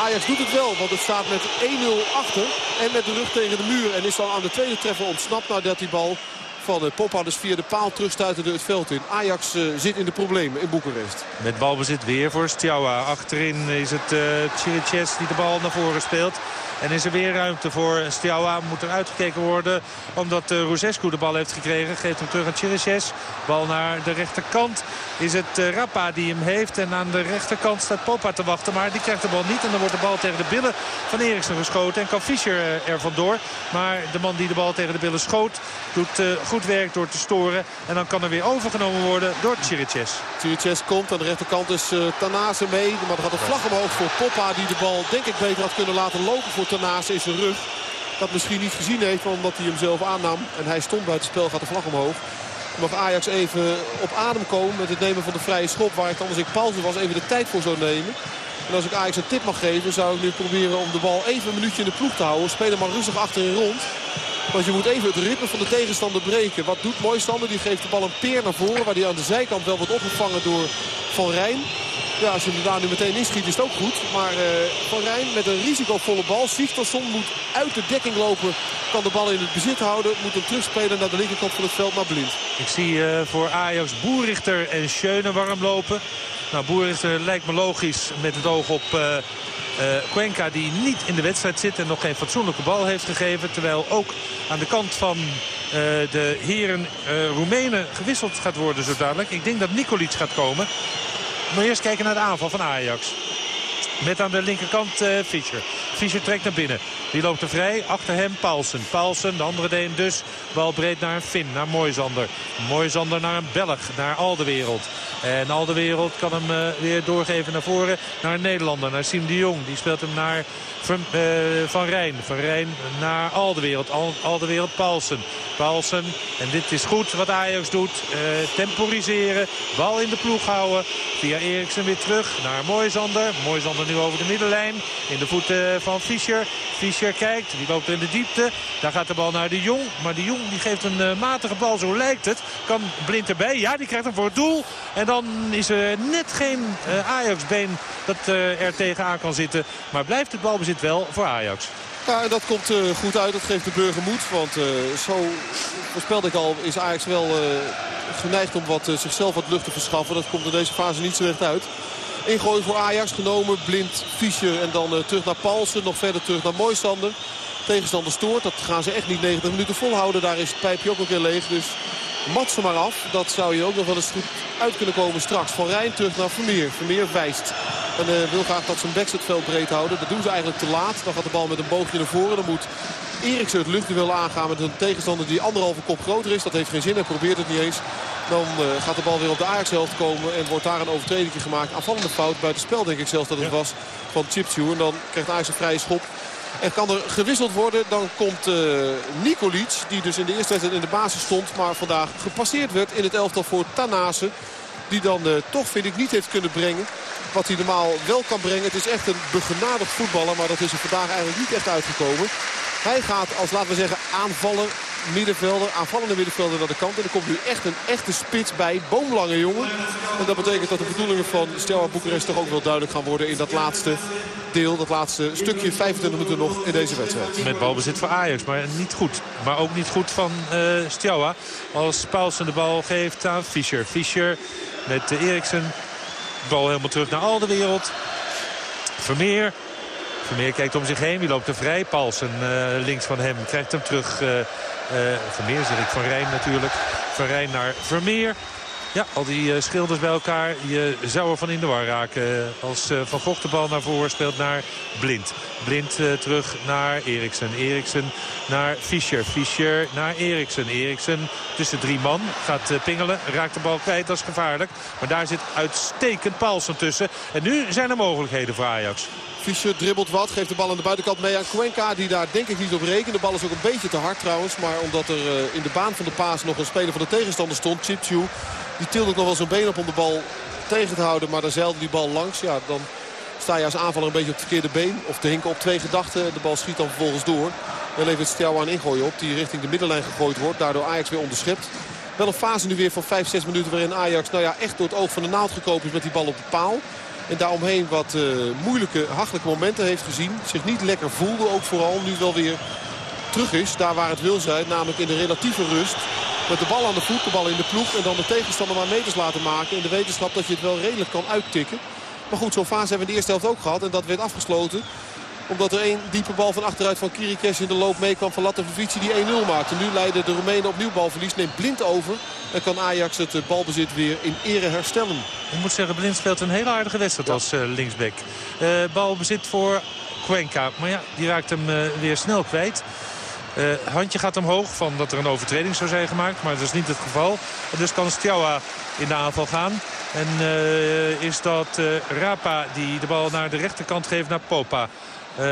Speaker 11: Ajax doet het wel, want het staat met 1-0 achter. En met de rug tegen de muur. En is dan aan de tweede treffer ontsnapt nadat die bal van de Poppa dus via de paal terugstuiterde het veld in. Ajax uh, zit in de problemen in Boekarest.
Speaker 10: Met balbezit weer voor Stjawa. Achterin is het uh, Chiriches die de bal naar voren speelt. En is er weer ruimte voor Stiawa. Moet er uitgekeken worden omdat uh, de bal heeft gekregen. Geeft hem terug aan Chiriches. Bal naar de rechterkant. Is het uh, Rappa die hem heeft. En aan de rechterkant staat Popa te wachten. Maar die krijgt de bal niet. En dan wordt de bal tegen de billen van Eriksen geschoten. En kan Fischer uh, er vandoor. Maar de man die de bal tegen de billen schoot doet goed werk door te storen. En dan kan er weer overgenomen worden door Chiriches.
Speaker 11: Chiriches komt. Aan de rechterkant uh, Tanase mee. Maar er gaat een vlag omhoog voor Poppa. Die de bal denk ik beter had kunnen laten lopen voor Tanase in zijn rug. Dat misschien niet gezien heeft omdat hij hem zelf aannam. En hij stond buiten het spel, gaat de vlag omhoog. Mag Ajax even op adem komen met het nemen van de vrije schop. Waar ik anders ik pauze was even de tijd voor zou nemen. En als ik Ajax een tip mag geven zou ik nu proberen om de bal even een minuutje in de ploeg te houden. Speel hem maar rustig achterin rond. Want je moet even het ritme van de tegenstander breken. Wat doet Mooistander? Die geeft de bal een peer naar voren. Waar die aan de zijkant wel wordt opgevangen door Van Rijn. Ja, als je hem daar nu meteen inschiet is het ook goed. Maar uh, Van Rijn met een risicovolle bal. Sigtorsson moet uit de dekking lopen. Kan de bal in het bezit houden. Moet hem terugspelen naar de linkerkant van het veld naar Blind.
Speaker 10: Ik zie uh, voor Ajax Boerichter en Schöne warm lopen. Nou, Boerichter lijkt me logisch met het oog op... Uh, Cuenca die niet in de wedstrijd zit en nog geen fatsoenlijke bal heeft gegeven. Terwijl ook aan de kant van de heren uh, Roemenen gewisseld gaat worden zo dadelijk. Ik denk dat Nicolic gaat komen. Maar eerst kijken naar de aanval van Ajax. Met aan de linkerkant uh, Fischer. Fischer trekt naar binnen. Die loopt er vrij. Achter hem Paulsen. Paulsen, de andere Deen dus. Bal breed naar Finn, naar Moisander. Moisander naar een Belg, naar Aldewereld. En Aldewereld kan hem uh, weer doorgeven naar voren. Naar een Nederlander, naar Siem de Jong. Die speelt hem naar Van, uh, van Rijn. Van Rijn naar Aldewereld. Al, Aldewereld Paulsen. Paulsen. En dit is goed wat Ajax doet. Uh, temporiseren. Bal in de ploeg houden. Via Eriksen weer terug naar Moisander. Moisander nu over de middenlijn. In de voeten van Fischer. Fischer Die loopt in de diepte. Daar gaat de bal naar de Jong. Maar de Jong die geeft een uh, matige bal. Zo lijkt het. Kan Blind erbij. Ja, die krijgt hem voor het doel. En dan is er net geen uh, Ajax-been dat uh, er tegenaan kan zitten. Maar blijft het balbezit wel voor Ajax.
Speaker 11: Ja, dat komt goed uit. Dat geeft de burger moed. Want zo voorspelde ik al, is Ajax wel uh, geneigd om wat, zichzelf wat lucht te verschaffen. Dat komt in deze fase niet zo recht uit. Ingooi voor Ajax genomen. Blind, Fischer en dan eh, terug naar Paulsen. Nog verder terug naar Moisander. Tegenstander stoort. Dat gaan ze echt niet 90 minuten volhouden. Daar is het pijpje ook een keer leeg. Dus mat ze maar af. Dat zou je ook nog wel eens goed uit kunnen komen straks. Van Rijn terug naar Vermeer. Vermeer wijst. En eh, wil graag dat zijn backs het veld breed houden. Dat doen ze eigenlijk te laat. Dan gaat de bal met een boogje naar voren. Dan moet Eriksen het luchtduel aangaan met een tegenstander die anderhalve kop groter is. Dat heeft geen zin. Hij probeert het niet eens. Dan eh, gaat de bal weer op de Ajax-helft komen. En wordt daar een overtreding gemaakt. Aanvallende fout. Buiten spel denk ik zelfs dat het was van Chipsue. En dan krijgt Ajax een vrije schop. En kan er gewisseld worden. Dan komt uh, Nikolic. Die dus in de eerste wedstrijd in de basis stond. Maar vandaag gepasseerd werd in het elftal voor Tanase. Die dan uh, toch vind ik niet heeft kunnen brengen. Wat hij normaal wel kan brengen. Het is echt een begenadigd voetballer. Maar dat is er vandaag eigenlijk niet echt uitgekomen. Hij gaat als, laten we zeggen, aanvaller, middenvelder, aanvallende middenvelder naar de kant. En er komt nu echt een echte spits bij. Boomlange jongen. En dat betekent dat de bedoelingen van Steaua Boekarest toch ook wel duidelijk gaan worden in dat laatste deel. Dat laatste stukje, 25 minuten nog in deze wedstrijd.
Speaker 10: Met balbezit voor Ajax, maar niet goed. Maar ook niet goed van uh, Steaua. Als Paulsen de bal geeft aan Fischer. Fischer met Eriksen. Bal helemaal terug naar al de wereld. Vermeer. Vermeer kijkt om zich heen. Wie loopt er vrij? Paulsen uh, links van hem. Krijgt hem terug. Uh, Vermeer zeg ik. Van Rijn natuurlijk. Van Rijn naar Vermeer. Ja, al die uh, schilders bij elkaar. Je zou er van in de war raken. Als uh, Van Gogh de bal naar voren speelt naar Blind. Blind uh, terug naar Eriksen. Eriksen naar Fischer. Fischer naar Eriksen. Eriksen tussen drie man. Gaat pingelen. Raakt de bal kwijt. Dat is gevaarlijk. Maar daar zit uitstekend Paulsen tussen. En nu zijn er mogelijkheden voor Ajax.
Speaker 11: Fischer dribbelt wat, geeft de bal aan de buitenkant mee aan Cuenca. Die daar denk ik niet op rekent. De bal is ook een beetje te hard trouwens. Maar omdat er in de baan van de paas nog een speler van de tegenstander stond. Chipchu. Die tilde ook nog wel zijn been op om de bal tegen te houden. Maar daar zeilde die bal langs. Ja, dan sta je als aanvaller een beetje op het verkeerde been. Of te hinken op twee gedachten. De bal schiet dan vervolgens door. Dan levert Stjouw aan ingooien op. Die richting de middenlijn gegooid wordt. Daardoor Ajax weer onderschept. Wel een fase nu weer van 5, 6 minuten waarin Ajax nou ja, echt door het oog van de naald gekomen is met die bal op de paal. En daaromheen wat uh, moeilijke, hachelijke momenten heeft gezien. Zich niet lekker voelde ook vooral. Nu wel weer terug is. Daar waar het wil zijn. Namelijk in de relatieve rust. Met de bal aan de voet, de bal in de ploeg. En dan de tegenstander maar meters laten maken. In de wetenschap dat je het wel redelijk kan uittikken. Maar goed, zo'n fase hebben we in de eerste helft ook gehad. En dat werd afgesloten omdat er één diepe bal van achteruit van Kirikes in de loop meekwam van Lattovici die 1-0 maakte. Nu leiden de Roemenen opnieuw balverlies. Neemt Blind over. En kan Ajax het balbezit weer in ere herstellen.
Speaker 10: Ik moet zeggen, Blind speelt een hele aardige wedstrijd ja. als uh, linksback. Uh, balbezit voor Cuenca. Maar ja, die raakt hem uh, weer snel kwijt. Uh, handje gaat omhoog van dat er een overtreding zou zijn gemaakt. Maar dat is niet het geval. Dus kan Stjawa in de aanval gaan. En uh, is dat uh, Rapa die de bal naar de rechterkant geeft naar Popa. Uh,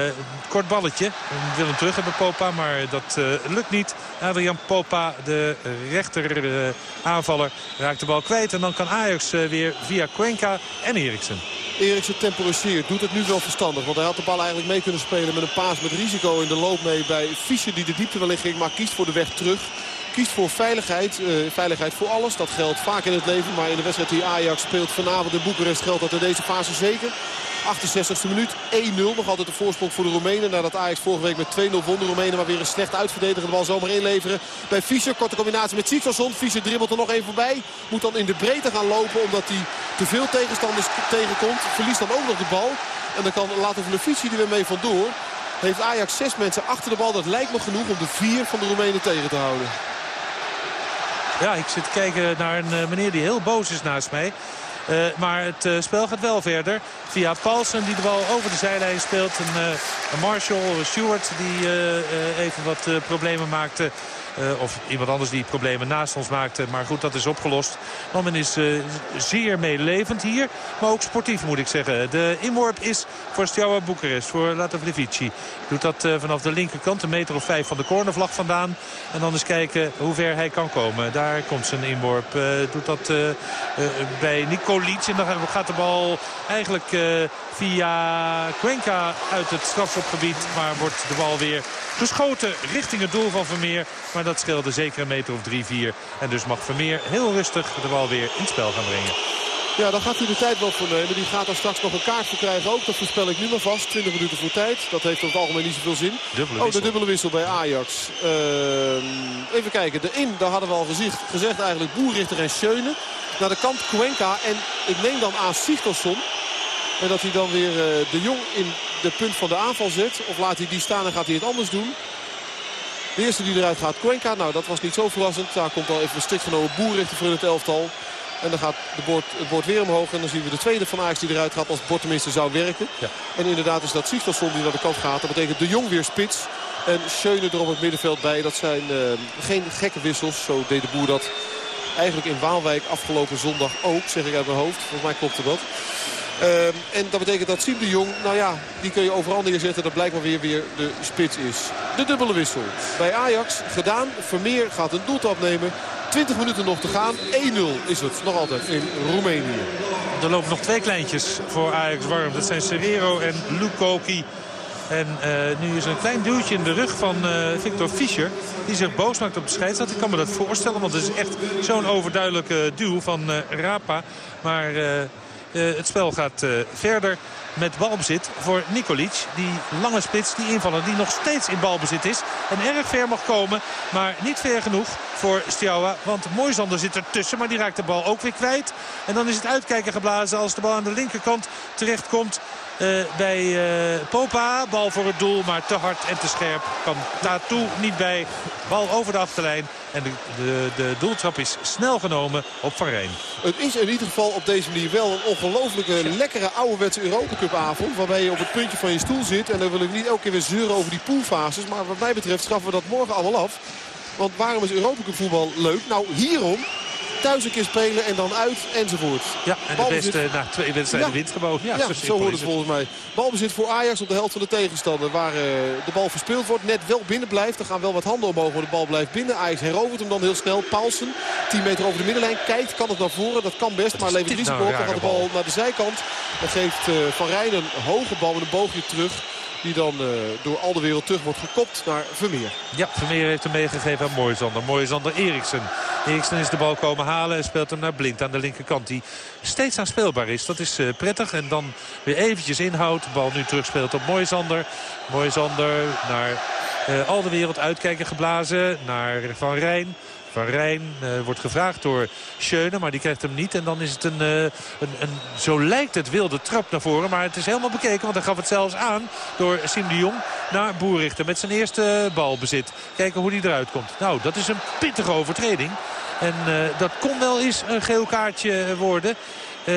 Speaker 10: kort balletje. Willen hem terug hebben Popa, maar dat lukt niet. Adrian Popa, de rechter aanvaller, raakt de bal kwijt. En dan kan Ajax weer via Cuenca en Eriksen.
Speaker 11: Eriksen temporiseert, doet het nu wel verstandig. Want hij had de bal eigenlijk mee kunnen spelen met een paas met risico in de loop mee bij Fischer die de diepte wel in ging. Maar kiest voor de weg terug. Kiest voor veiligheid. Uh, veiligheid voor alles. Dat geldt vaak in het leven. Maar in de wedstrijd die Ajax speelt vanavond in Boekarest geldt dat in deze fase zeker. 68e minuut, 1-0. Nog altijd de voorsprong voor de Roemenen. Nadat Ajax vorige week met 2-0 won. De Roemenen maar weer een slecht uitverdedigende bal zomaar inleveren. Bij Fischer, korte combinatie met Siktorsson. Fischer dribbelt er nog één voorbij. Moet dan in de breedte gaan lopen omdat hij te veel tegenstanders tegenkomt. Verliest dan ook nog de bal. En dan kan Latovlevici er weer mee vandoor. Heeft Ajax zes mensen achter de bal. Dat lijkt me genoeg om de vier van de Roemenen tegen te houden.
Speaker 10: Ja, ik zit te kijken naar een uh, meneer die heel boos is naast mij. Uh, maar het uh, spel gaat wel verder. Via Paulsen die de bal over de zijlijn speelt. Uh, een Marshall Stewart die even wat problemen maakte. Uh, of iemand anders die problemen naast ons maakte. Maar goed, dat is opgelost. Men is uh, zeer meelevend hier. Maar ook sportief moet ik zeggen. De inworp is voor Steaua Boekarest. Voor Latavlevici. Doet dat uh, vanaf de linkerkant. Een meter of vijf van de cornervlag vandaan. En dan eens kijken hoe ver hij kan komen. Daar komt zijn inworp. doet dat bij Nikolic. En dan gaat de bal eigenlijk via Cuenca uit het strafschopgebied. Maar wordt de bal weer geschoten richting het doel van Vermeer. Maar dat scheelde zeker een meter of 3-4. En dus mag Vermeer heel rustig de bal weer in het spel gaan brengen.
Speaker 11: Ja, dan gaat hij de tijd wel voor nemen. Die gaat er straks nog een kaart voor krijgen ook. Dat voorspel ik nu maar vast. 20 minuten voor tijd. Dat heeft op het algemeen niet zoveel zin.
Speaker 10: Dubbele
Speaker 11: oh, de dubbele wissel bij Ajax. Uh, even kijken. De in, daar hadden we al gezegd, gezegd eigenlijk Boerrichter en Schöne. Naar de kant Cuenca. En ik neem dan aan Sigtorsson. En dat hij dan weer eh, de Jong in de punt van de aanval zet. Of laat hij die staan en gaat hij het anders doen. De eerste die eruit gaat, Cuenca. Nou, dat was niet zo verrassend. Daar komt al even een strikt genomen boerrichter voor in het elftal. En dan gaat de bord, het bord weer omhoog. En dan zien we de tweede van Ajax die eruit gaat als het bord tenminste zou werken.
Speaker 10: Ja.
Speaker 11: En inderdaad is dat Sigtorsson die naar de kant gaat. Dat betekent de Jong weer spits. En Schöne er op het middenveld bij. Dat zijn eh, geen gekke wissels. Zo deed de boer dat eigenlijk in Waalwijk afgelopen zondag ook. Zeg ik uit mijn hoofd. Volgens mij klopte dat. Ehm, en dat betekent dat Siem de Jong, nou ja, die kun je overal neerzetten. Dat blijkbaar weer weer de spits is. De dubbele wissel. Bij Ajax gedaan. Vermeer gaat een doeltrap nemen. 20 minuten nog te gaan. 1-0 is het nog altijd in Roemenië.
Speaker 10: Er lopen nog twee kleintjes voor Ajax warm. Dat zijn Serrero en Lukoki. En eh, nu is er een klein duwtje in de rug van eh, Victor Fischer. Die zich boos maakt op de scheidsrechter. Ik kan me dat voorstellen, want het is echt zo'n overduidelijke duw van eh, Rapa. Maar het spel gaat eh, verder met balbezit voor Nikolic. Die lange spits, die invaller, die nog steeds in balbezit is. En erg ver mag komen, maar niet ver genoeg voor Stjawa. Want Moisander zit ertussen, maar die raakt de bal ook weer kwijt. En dan is het uitkijken geblazen als de bal aan de linkerkant terechtkomt. Eh, bij eh, Popa, bal voor het doel, maar te hard en te scherp. Kan Tatu niet bij. Bal over de achterlijn. En de, de, de doeltrap is snel genomen op Van Rijn.
Speaker 11: Het is in ieder geval op deze manier wel een ongelofelijke lekkere ouderwetse avond. Waarbij je op het puntje van je stoel zit. En dan wil ik niet elke keer weer zeuren over die poolfases. Maar wat mij betreft schaffen we dat morgen allemaal af. Want waarom is Europa Cup voetbal leuk? Nou, hierom. Thuis een keer spelen en dan uit enzovoort.
Speaker 10: Ja, en de beste na twee wedstrijden
Speaker 11: Ja.
Speaker 10: wint gewoon. Ja,
Speaker 11: Ja,
Speaker 10: zo
Speaker 11: hoort het volgens mij. Balbezit voor Ajax op de helft van de tegenstander. Waar eh, de bal verspeeld wordt. Net wel binnen blijft. Er gaan wel wat handen omhoog, maar de bal blijft binnen. Ajax herovert hem dan heel snel. Paulsen, 10 meter over de middenlijn. Kijkt, kan het naar voren. Dat kan best, maar levert risico op. Dan gaat de bal naar de zijkant. Dan geeft eh, Van Rijn een hoge bal met een boogje terug. Die dan eh, door al de wereld terug wordt gekopt naar Vermeer.
Speaker 10: Ja, Vermeer heeft hem meegegeven aan Mooisander. Mooisander Eriksen. Eriksen is de bal komen halen en speelt hem naar Blind aan de linkerkant. Die steeds aanspeelbaar is. Dat is eh, prettig. En dan weer eventjes inhoudt. Bal nu terugspeelt op Mooisander. Mooisander naar eh, al de wereld uitkijken geblazen. Naar Van Rijn. Van Rijn eh, wordt gevraagd door Schöne, maar die krijgt hem niet. En dan is het een, eh, een, een, zo lijkt het wilde trap naar voren. Maar het is helemaal bekeken, want hij gaf het zelfs aan door Sim de Jong naar Boerichter. Met zijn eerste balbezit. Kijken hoe die eruit komt. Nou, dat is een pittige overtreding. En eh, dat kon wel eens een geel kaartje worden. Eh,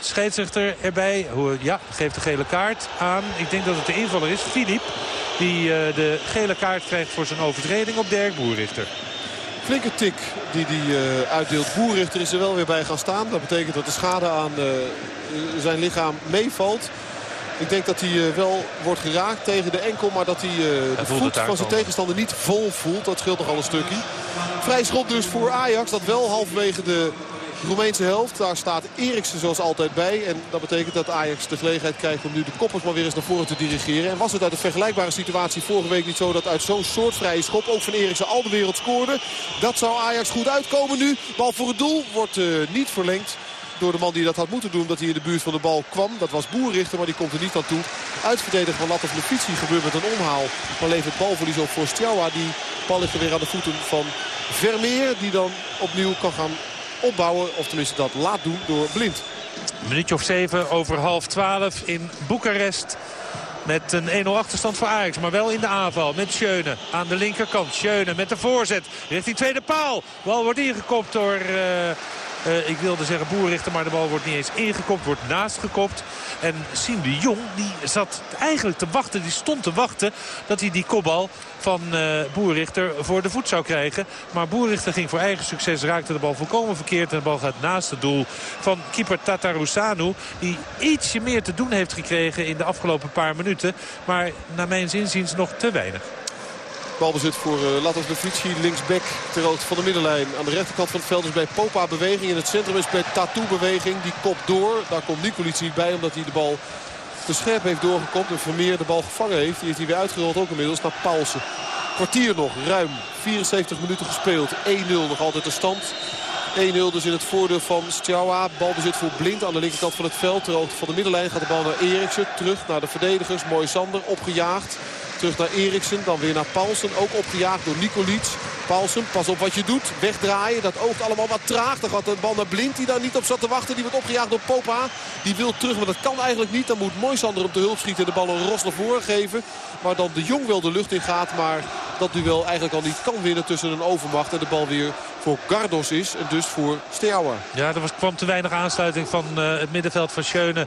Speaker 10: scheidsrechter erbij. Ja, geeft de gele kaart aan. Ik denk dat het de invaller is, Filip. Die eh, de gele kaart krijgt voor zijn overtreding op Dirk Boerichter.
Speaker 11: Flinke tik die hij eh, uitdeelt. Boerrichter is er wel weer bij gaan staan. Dat betekent dat de schade aan eh, zijn lichaam meevalt. Ik denk dat hij eh, wel wordt geraakt tegen de enkel. Maar dat hij de voet van zijn tegenstander niet vol voelt. Dat scheelt nog al een stukje. Vrij schot dus voor Ajax. Dat wel halverwege de Roemeense helft. Daar staat Eriksen zoals altijd bij. En dat betekent dat Ajax de gelegenheid krijgt om nu de koppers maar weer eens naar voren te dirigeren. En was het uit een vergelijkbare situatie vorige week niet zo dat uit zo'n soort vrije schop ook van Eriksen al de wereld scoorde. Dat zou Ajax goed uitkomen nu. Bal voor het doel wordt eh, niet verlengd door de man die dat had moeten doen. Dat hij in de buurt van de bal kwam. Dat was Boerrichter, maar die komt er niet aan toe. Uitverdediger van Latov gebeurt met een omhaal. Maar levert balverlies op voor Stjawa. Die bal ligt er weer aan de voeten van Vermeer. Die dan opnieuw kan gaan opbouwen. Of tenminste dat laat doen door Blind.
Speaker 10: Een minuutje of zeven over half twaalf in Boekarest. Met een 1-0 achterstand voor Ajax. Maar wel in de aanval met Schöne aan de linkerkant. Schöne met de voorzet richting tweede paal. Bal wordt ingekopt door... eh, eh, ik wilde zeggen boerrichter, maar de bal wordt niet eens ingekopt. Wordt naast gekopt. En Siem de Jong die zat eigenlijk te wachten. Die stond te wachten dat hij die kopbal van eh Boerrichter voor de voet zou krijgen. Maar Boerrichter ging voor eigen succes. Raakte de bal volkomen verkeerd. En de bal gaat naast het doel van keeper Tatarusanu. Die ietsje meer te doen heeft gekregen in de afgelopen paar minuten. Maar naar mijn zinziens nog te weinig.
Speaker 11: Balbezit voor uh, Latas Lefici, linksback ter hoogte van de middenlijn. Aan de rechterkant van het veld is bij Popa beweging. In het centrum is bij Tattoo beweging. Die kop door. Daar komt Nicolic niet bij omdat hij de bal te scherp heeft doorgekopt. En Vermeer de bal gevangen heeft. Die heeft hij weer uitgerold ook inmiddels naar Paulsen. Kwartier nog, ruim 74 minuten gespeeld. 1-0 nog altijd de stand. 1-0 dus in het voordeel van Stjawa. Balbezit voor Blind aan de linkerkant van het veld. Ter hoogte van de middenlijn gaat de bal naar Eriksen. Terug naar de verdedigers. Mooi Sander opgejaagd. Terug naar Eriksen. Dan weer naar Paulsen. Ook opgejaagd door Nicolic. Paulsen, pas op wat je doet. Wegdraaien, dat oogt allemaal wat traag. Dan gaat de bal naar Blind die daar niet op zat te wachten. Die wordt opgejaagd door Popa. Die wil terug, maar dat kan eigenlijk niet. Dan moet Moisander op de hulp schieten en de bal een Ros naar voren geven. Waar dan de Jong wel de lucht in gaat. Maar dat duel eigenlijk al niet kan winnen tussen een overmacht. En de bal weer voor Gardos is. En dus voor Steaua.
Speaker 10: Ja, er was, kwam te weinig aansluiting van uh, het middenveld van Schöne.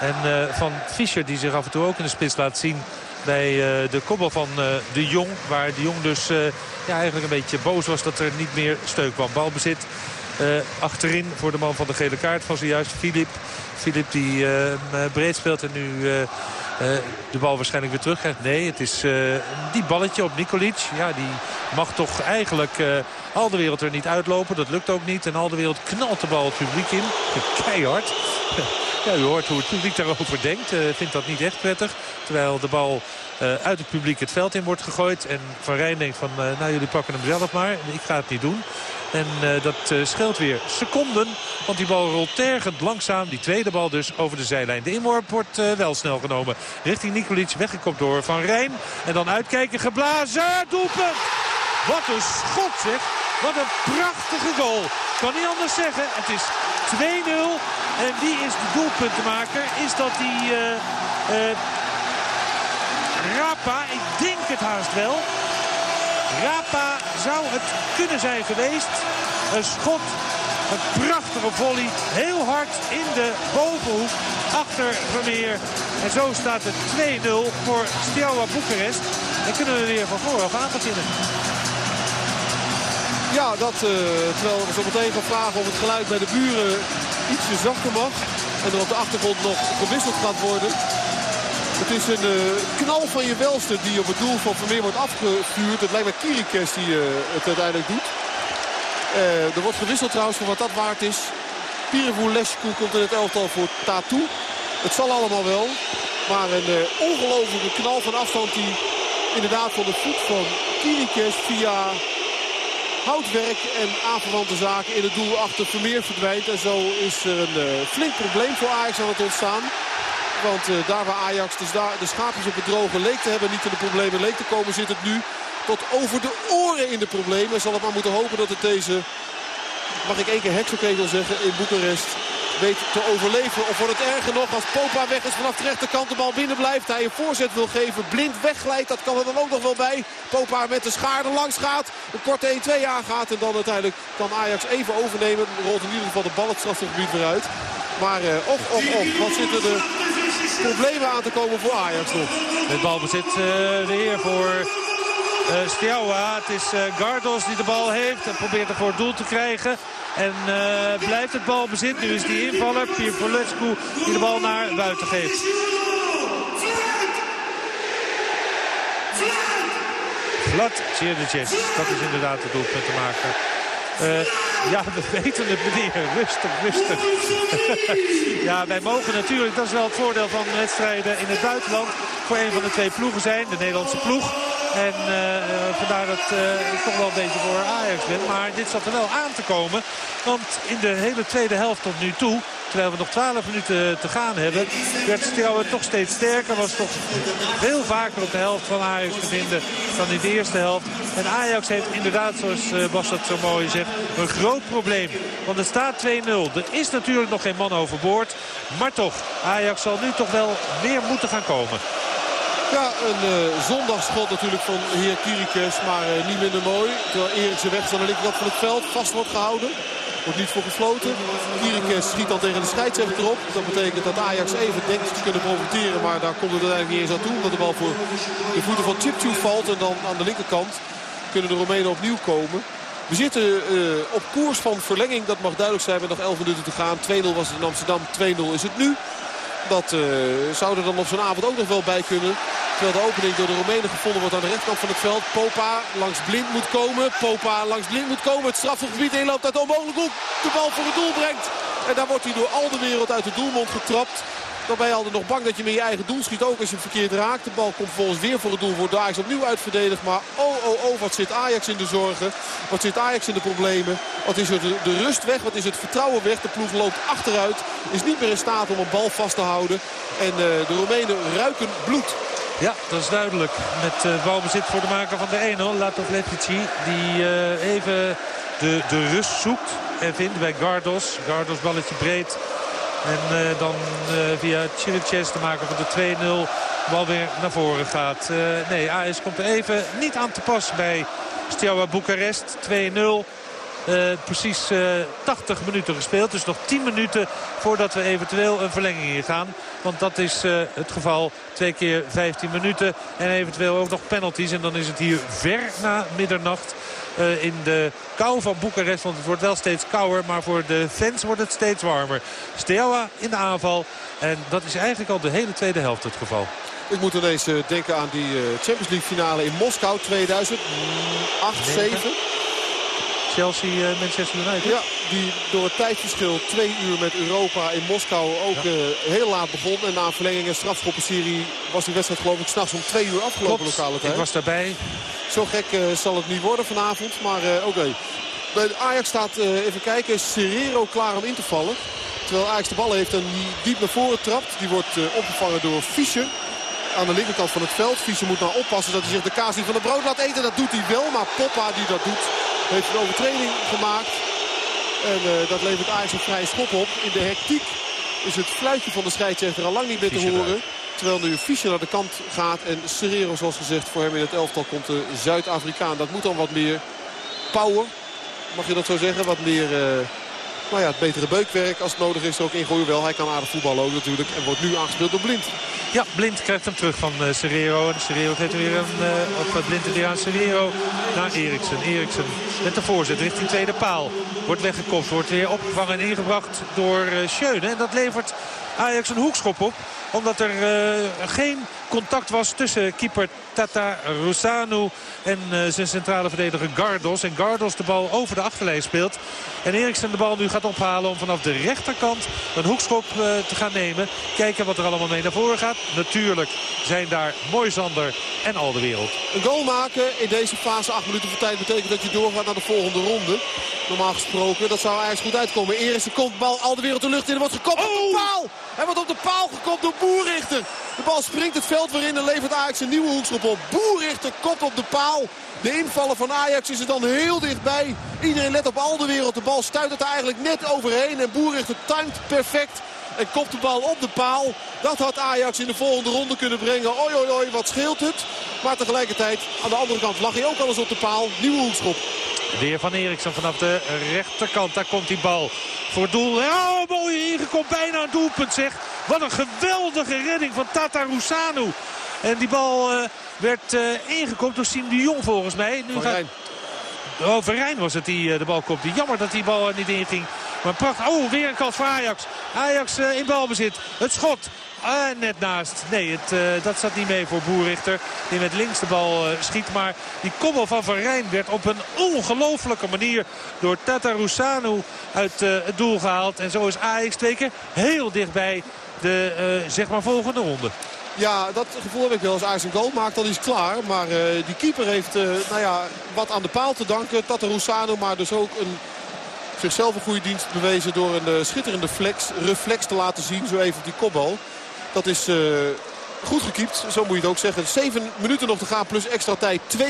Speaker 10: En uh, van Fischer die zich af en toe ook in de spits laat zien bij uh, de koppel van uh, de Jong. Waar de Jong dus uh, ja, eigenlijk een beetje boos was dat er niet meer steun kwam. Balbezit achterin voor de man van de gele kaart van zojuist. Filip. Filip die breed speelt en nu de bal waarschijnlijk weer terugkrijgt. Nee, het is die balletje op Nikolic. Ja, die mag toch eigenlijk al de wereld er niet uitlopen. Dat lukt ook niet. En al de wereld knalt de bal het publiek in. Keihard. Ja, u hoort hoe het publiek daarover denkt. Uh, vindt dat niet echt prettig. Terwijl de bal uh, uit het publiek het veld in wordt gegooid. En Van Rijn denkt van, uh, nou jullie pakken hem zelf maar. Ik ga het niet doen. En dat scheelt weer seconden. Want die bal rolt tergend langzaam. Die tweede bal dus over de zijlijn. De inworp wordt wel snel genomen. Richting Nikolic weggekopt door Van Rijn. En dan uitkijken geblazen. Doelpunt! Wat een schot zeg. Wat een prachtige goal. Kan niet anders zeggen. Het is 2-0. En wie is de doelpuntenmaker? Is dat die uh, uh, Rapa? Ik denk het haast wel. Rapa zou het kunnen zijn geweest. Een schot, een prachtige volley. Heel hard in de bovenhoek achter Vermeer. En zo staat het 2-0 voor Steaua Boekarest. En kunnen we weer van vooraf aan beginnen.
Speaker 11: Ja, dat uh, terwijl we zo meteen gaan vragen of het geluid bij de buren ietsje zachter mag. En er op de achtergrond nog gewisseld gaat worden. Het is een uh, knal van je welste die op het doel van Vermeer wordt afgevuurd. Het lijkt mij Kirikes die uh, het uiteindelijk doet. Uh, er wordt gewisseld trouwens voor wat dat waard is. Pirevou Lescu komt in het elftal voor Tattoo. Het zal allemaal wel. Maar een ongelofelijke knal van afstand die inderdaad van de voet van Kirikes via houtwerk en aanverwante zaken in het doel achter Vermeer verdwijnt. En zo is er een uh, flink probleem voor Ajax aan het ontstaan. Want uh, daar waar Ajax daar de schaapjes op het droge leek te hebben, niet in de problemen leek te komen, zit het nu tot over de oren in de problemen. Zal het maar moeten hopen dat het deze, mag ik één keer heksenregel zeggen, in Boekarest weet te overleven. Of wordt het erger nog als Popa weg is vanaf de rechterkant de bal binnen blijft. Hij een voorzet wil geven. Blind wegglijdt. Dat kan er dan ook nog wel bij. Popa met de schaar er langs gaat. Een korte 1-2 aangaat. En dan uiteindelijk kan Ajax even overnemen. Rolt in ieder geval de bal het strafgebied weer uit. Maar eh, och, och, och. Wat zitten er problemen aan te komen voor Ajax nog.
Speaker 10: Het balbezit uh, weer voor uh. Het is uh, Gardos die de bal heeft en probeert er voor het doel te krijgen. En uh, blijft het balbezit. Nu is die invaller, Pier Polescu, die de bal naar buiten geeft. Vlad Tjerdejes, dat is inderdaad het doelpunt te maken. Ja, we weten het meneer. Rustig, rustig. ja, wij mogen natuurlijk, dat is wel het voordeel van wedstrijden in het buitenland... voor een van de twee ploegen zijn, de Nederlandse ploeg. En uh, vandaar dat uh, ik toch wel een beetje voor Ajax ben. Maar dit zat er wel aan te komen. Want in de hele tweede helft tot nu toe terwijl we nog 12 minuten te gaan hebben, werd Steaua toch steeds sterker. Was toch veel vaker op de helft van Ajax te vinden dan in de eerste helft. En Ajax heeft inderdaad, zoals Bas dat zo mooi zegt, een groot probleem. Want er staat 2-0. Er is natuurlijk nog geen man overboord. Maar toch, Ajax zal nu toch wel meer moeten gaan komen.
Speaker 11: Ja, een uh, zondagschot natuurlijk van heer Kirikes, maar uh, niet minder mooi. Terwijl Eriksen weg aan de linkerkant van het veld, vast wordt gehouden. Wordt niet voor gefloten. Kirikes schiet dan tegen de scheidsrechter op. Dat betekent dat Ajax even denkt te kunnen profiteren, maar daar komt het uiteindelijk niet eens aan toe. Omdat de bal voor de voeten van Chipchu valt en dan aan de linkerkant kunnen de Romeinen opnieuw komen. We zitten uh, op koers van verlenging, dat mag duidelijk zijn met nog 11 minuten te gaan. 2-0 was het in Amsterdam, 2-0 is het nu. Dat uh, zou er dan op zo'n avond ook nog wel bij kunnen. Terwijl de opening door de Roemenen gevonden wordt aan de rechterkant van het veld. Popa langs Blind moet komen. Popa langs Blind moet komen. Het strafgebied inloopt uit onmogelijk hoek. De bal voor het doel brengt. En daar wordt hij door al de wereld uit de doelmond getrapt. Dan ben je altijd nog bang dat je met je eigen doel schiet. Ook als je verkeerd raakt. De bal komt volgens weer voor het doel. Wordt Ajax opnieuw uitverdedigd. Maar oh, oh, oh. Wat zit Ajax in de zorgen. Wat zit Ajax in de problemen. Wat is er de, rust weg. Wat is het vertrouwen weg. De ploeg loopt achteruit. Is niet meer in staat om een bal vast te houden. En uh, de Roemenen ruiken bloed.
Speaker 10: Ja, dat is duidelijk. Met uh, balbezit voor de maker van de 1-0. Latov Letici. Die uh, even de, de rust zoekt en vindt bij Gardos. Gardos balletje breed. En uh, dan via Chiriches de maker van de 2-0 bal weer naar voren gaat. nee, AS komt er even niet aan te pas bij Steaua Boekarest. 2-0. Uh, precies uh, 80 minuten gespeeld. Dus nog 10 minuten voordat we eventueel een verlenging hier gaan. Want dat is het geval. Twee keer 15 minuten. En eventueel ook nog penalties. En dan is het hier ver na middernacht. Uh, in de kou van Boekarest. Want het wordt wel steeds kouder. Maar voor de fans wordt het steeds warmer. Steaua in de aanval. En dat is eigenlijk al de hele tweede helft het geval.
Speaker 11: Ik moet ineens uh, denken aan die uh, Champions League finale in Moskou 2008, 7.
Speaker 10: Chelsea, uh, Manchester United.
Speaker 11: Ja, die door het tijdverschil twee uur met Europa in Moskou ook ja. uh, heel laat begon. En na een verlenging en strafschoppenserie was die wedstrijd geloof ik s'nachts om twee uur afgelopen
Speaker 10: Klopt,
Speaker 11: lokale tijd.
Speaker 10: ik was daarbij.
Speaker 11: Zo gek uh, zal het niet worden vanavond, maar oké. Okay. Bij Ajax staat, even kijken, Serrero klaar om in te vallen. Terwijl Ajax de bal heeft en die diep naar voren trapt. Die wordt opgevangen door Fischer aan de linkerkant van het veld. Fischer moet nou oppassen dat hij zich de kaas niet van de brood laat eten. Dat doet hij wel, maar Poppa die dat doet heeft een overtreding gemaakt. En uh, dat levert Ajax een vrije schop op. In de hectiek is het fluitje van de scheidsrechter al lang niet meer te
Speaker 10: Fischer
Speaker 11: horen. Terwijl nu Fischer naar de kant gaat. En Serrero zoals gezegd voor hem in het elftal komt de Zuid-Afrikaan. Dat moet dan wat meer power. Mag je dat zo zeggen? Wat meer... Uh, nou ja, het betere beukwerk als het nodig is ook ingooien. Wel, hij kan aardig voetballen ook natuurlijk. En wordt nu aangespeeld door Blind.
Speaker 10: Ja, Blind krijgt hem terug van uh, Serrero. En Serrero geeft weer een, uh, of uh, Blind weer aan Serrero naar Eriksen. Eriksen met de voorzet richting tweede paal. Wordt weggekopt, wordt weer opgevangen en ingebracht door uh. En dat levert Ajax een hoekschop op. Omdat er geen contact was tussen keeper Tata Rusanu en uh, zijn centrale verdediger Gardos. En Gardos de bal over de achterlijn speelt. En Eriksen de bal nu gaat ophalen om vanaf de rechterkant een hoekschop uh, te gaan nemen. Kijken wat er allemaal mee naar voren gaat. Natuurlijk zijn daar Moisander en al de wereld.
Speaker 11: Een goal maken in deze fase 8 minuten voor tijd betekent dat je doorgaat naar de volgende ronde. Normaal gesproken, dat zou Ajax goed uitkomen. Eriksen komt bal al de wereld de lucht in. Er wordt gekopt oh! op de paal. Hij wordt op de paal gekopt door Boerrichter. De bal springt het veld weer in levert Ajax een nieuwe hoekschop op. Boerrichter kopt op de paal. De invallen van Ajax is er dan heel dichtbij. Iedereen let op al de wereld. De bal stuit het eigenlijk net overheen. En Boerrichter timed perfect. En kopt de bal op de paal. Dat had Ajax in de volgende ronde kunnen brengen. Oi, oi, oi, wat scheelt het. Maar tegelijkertijd, aan de andere kant lag hij ook alles op de paal. Nieuwe hoekschop.
Speaker 10: Weer van Eriksen vanaf de rechterkant. Daar komt die bal voor doel. Ja, mooi ingekomen. Bijna een doelpunt zeg. Wat een geweldige redding van Tata Rusanu. En die bal uh, werd uh, ingekopt door Siem de Jong volgens mij. Nu. Gaat... Oh, Verijn was het die uh, de bal kopte. Jammer dat die bal er niet inging. Maar prachtig. Oh, weer een kans voor Ajax. Ajax in balbezit. Het schot. Uh, net naast. Nee, het, uh, dat zat niet mee voor Boerrichter. Die met links de bal uh, schiet. Maar die kobbel van Van Rijn werd op een ongelofelijke manier door Tata Rusanu uit het doel gehaald. En zo is Ajax twee keer heel dichtbij de zeg maar volgende ronde.
Speaker 11: Ja, dat gevoel heb ik wel. Als Ajax een goal maakt, dan is klaar. Maar uh, die keeper heeft uh, nou ja, wat aan de paal te danken. Tata Rusano, maar dus ook een, zichzelf een goede dienst bewezen... door een schitterende flex, reflex te laten zien. Zo even die kopbal. Dat is goed gekiept, zo moet je het ook zeggen. Zeven minuten nog te gaan plus extra tijd. 2-0.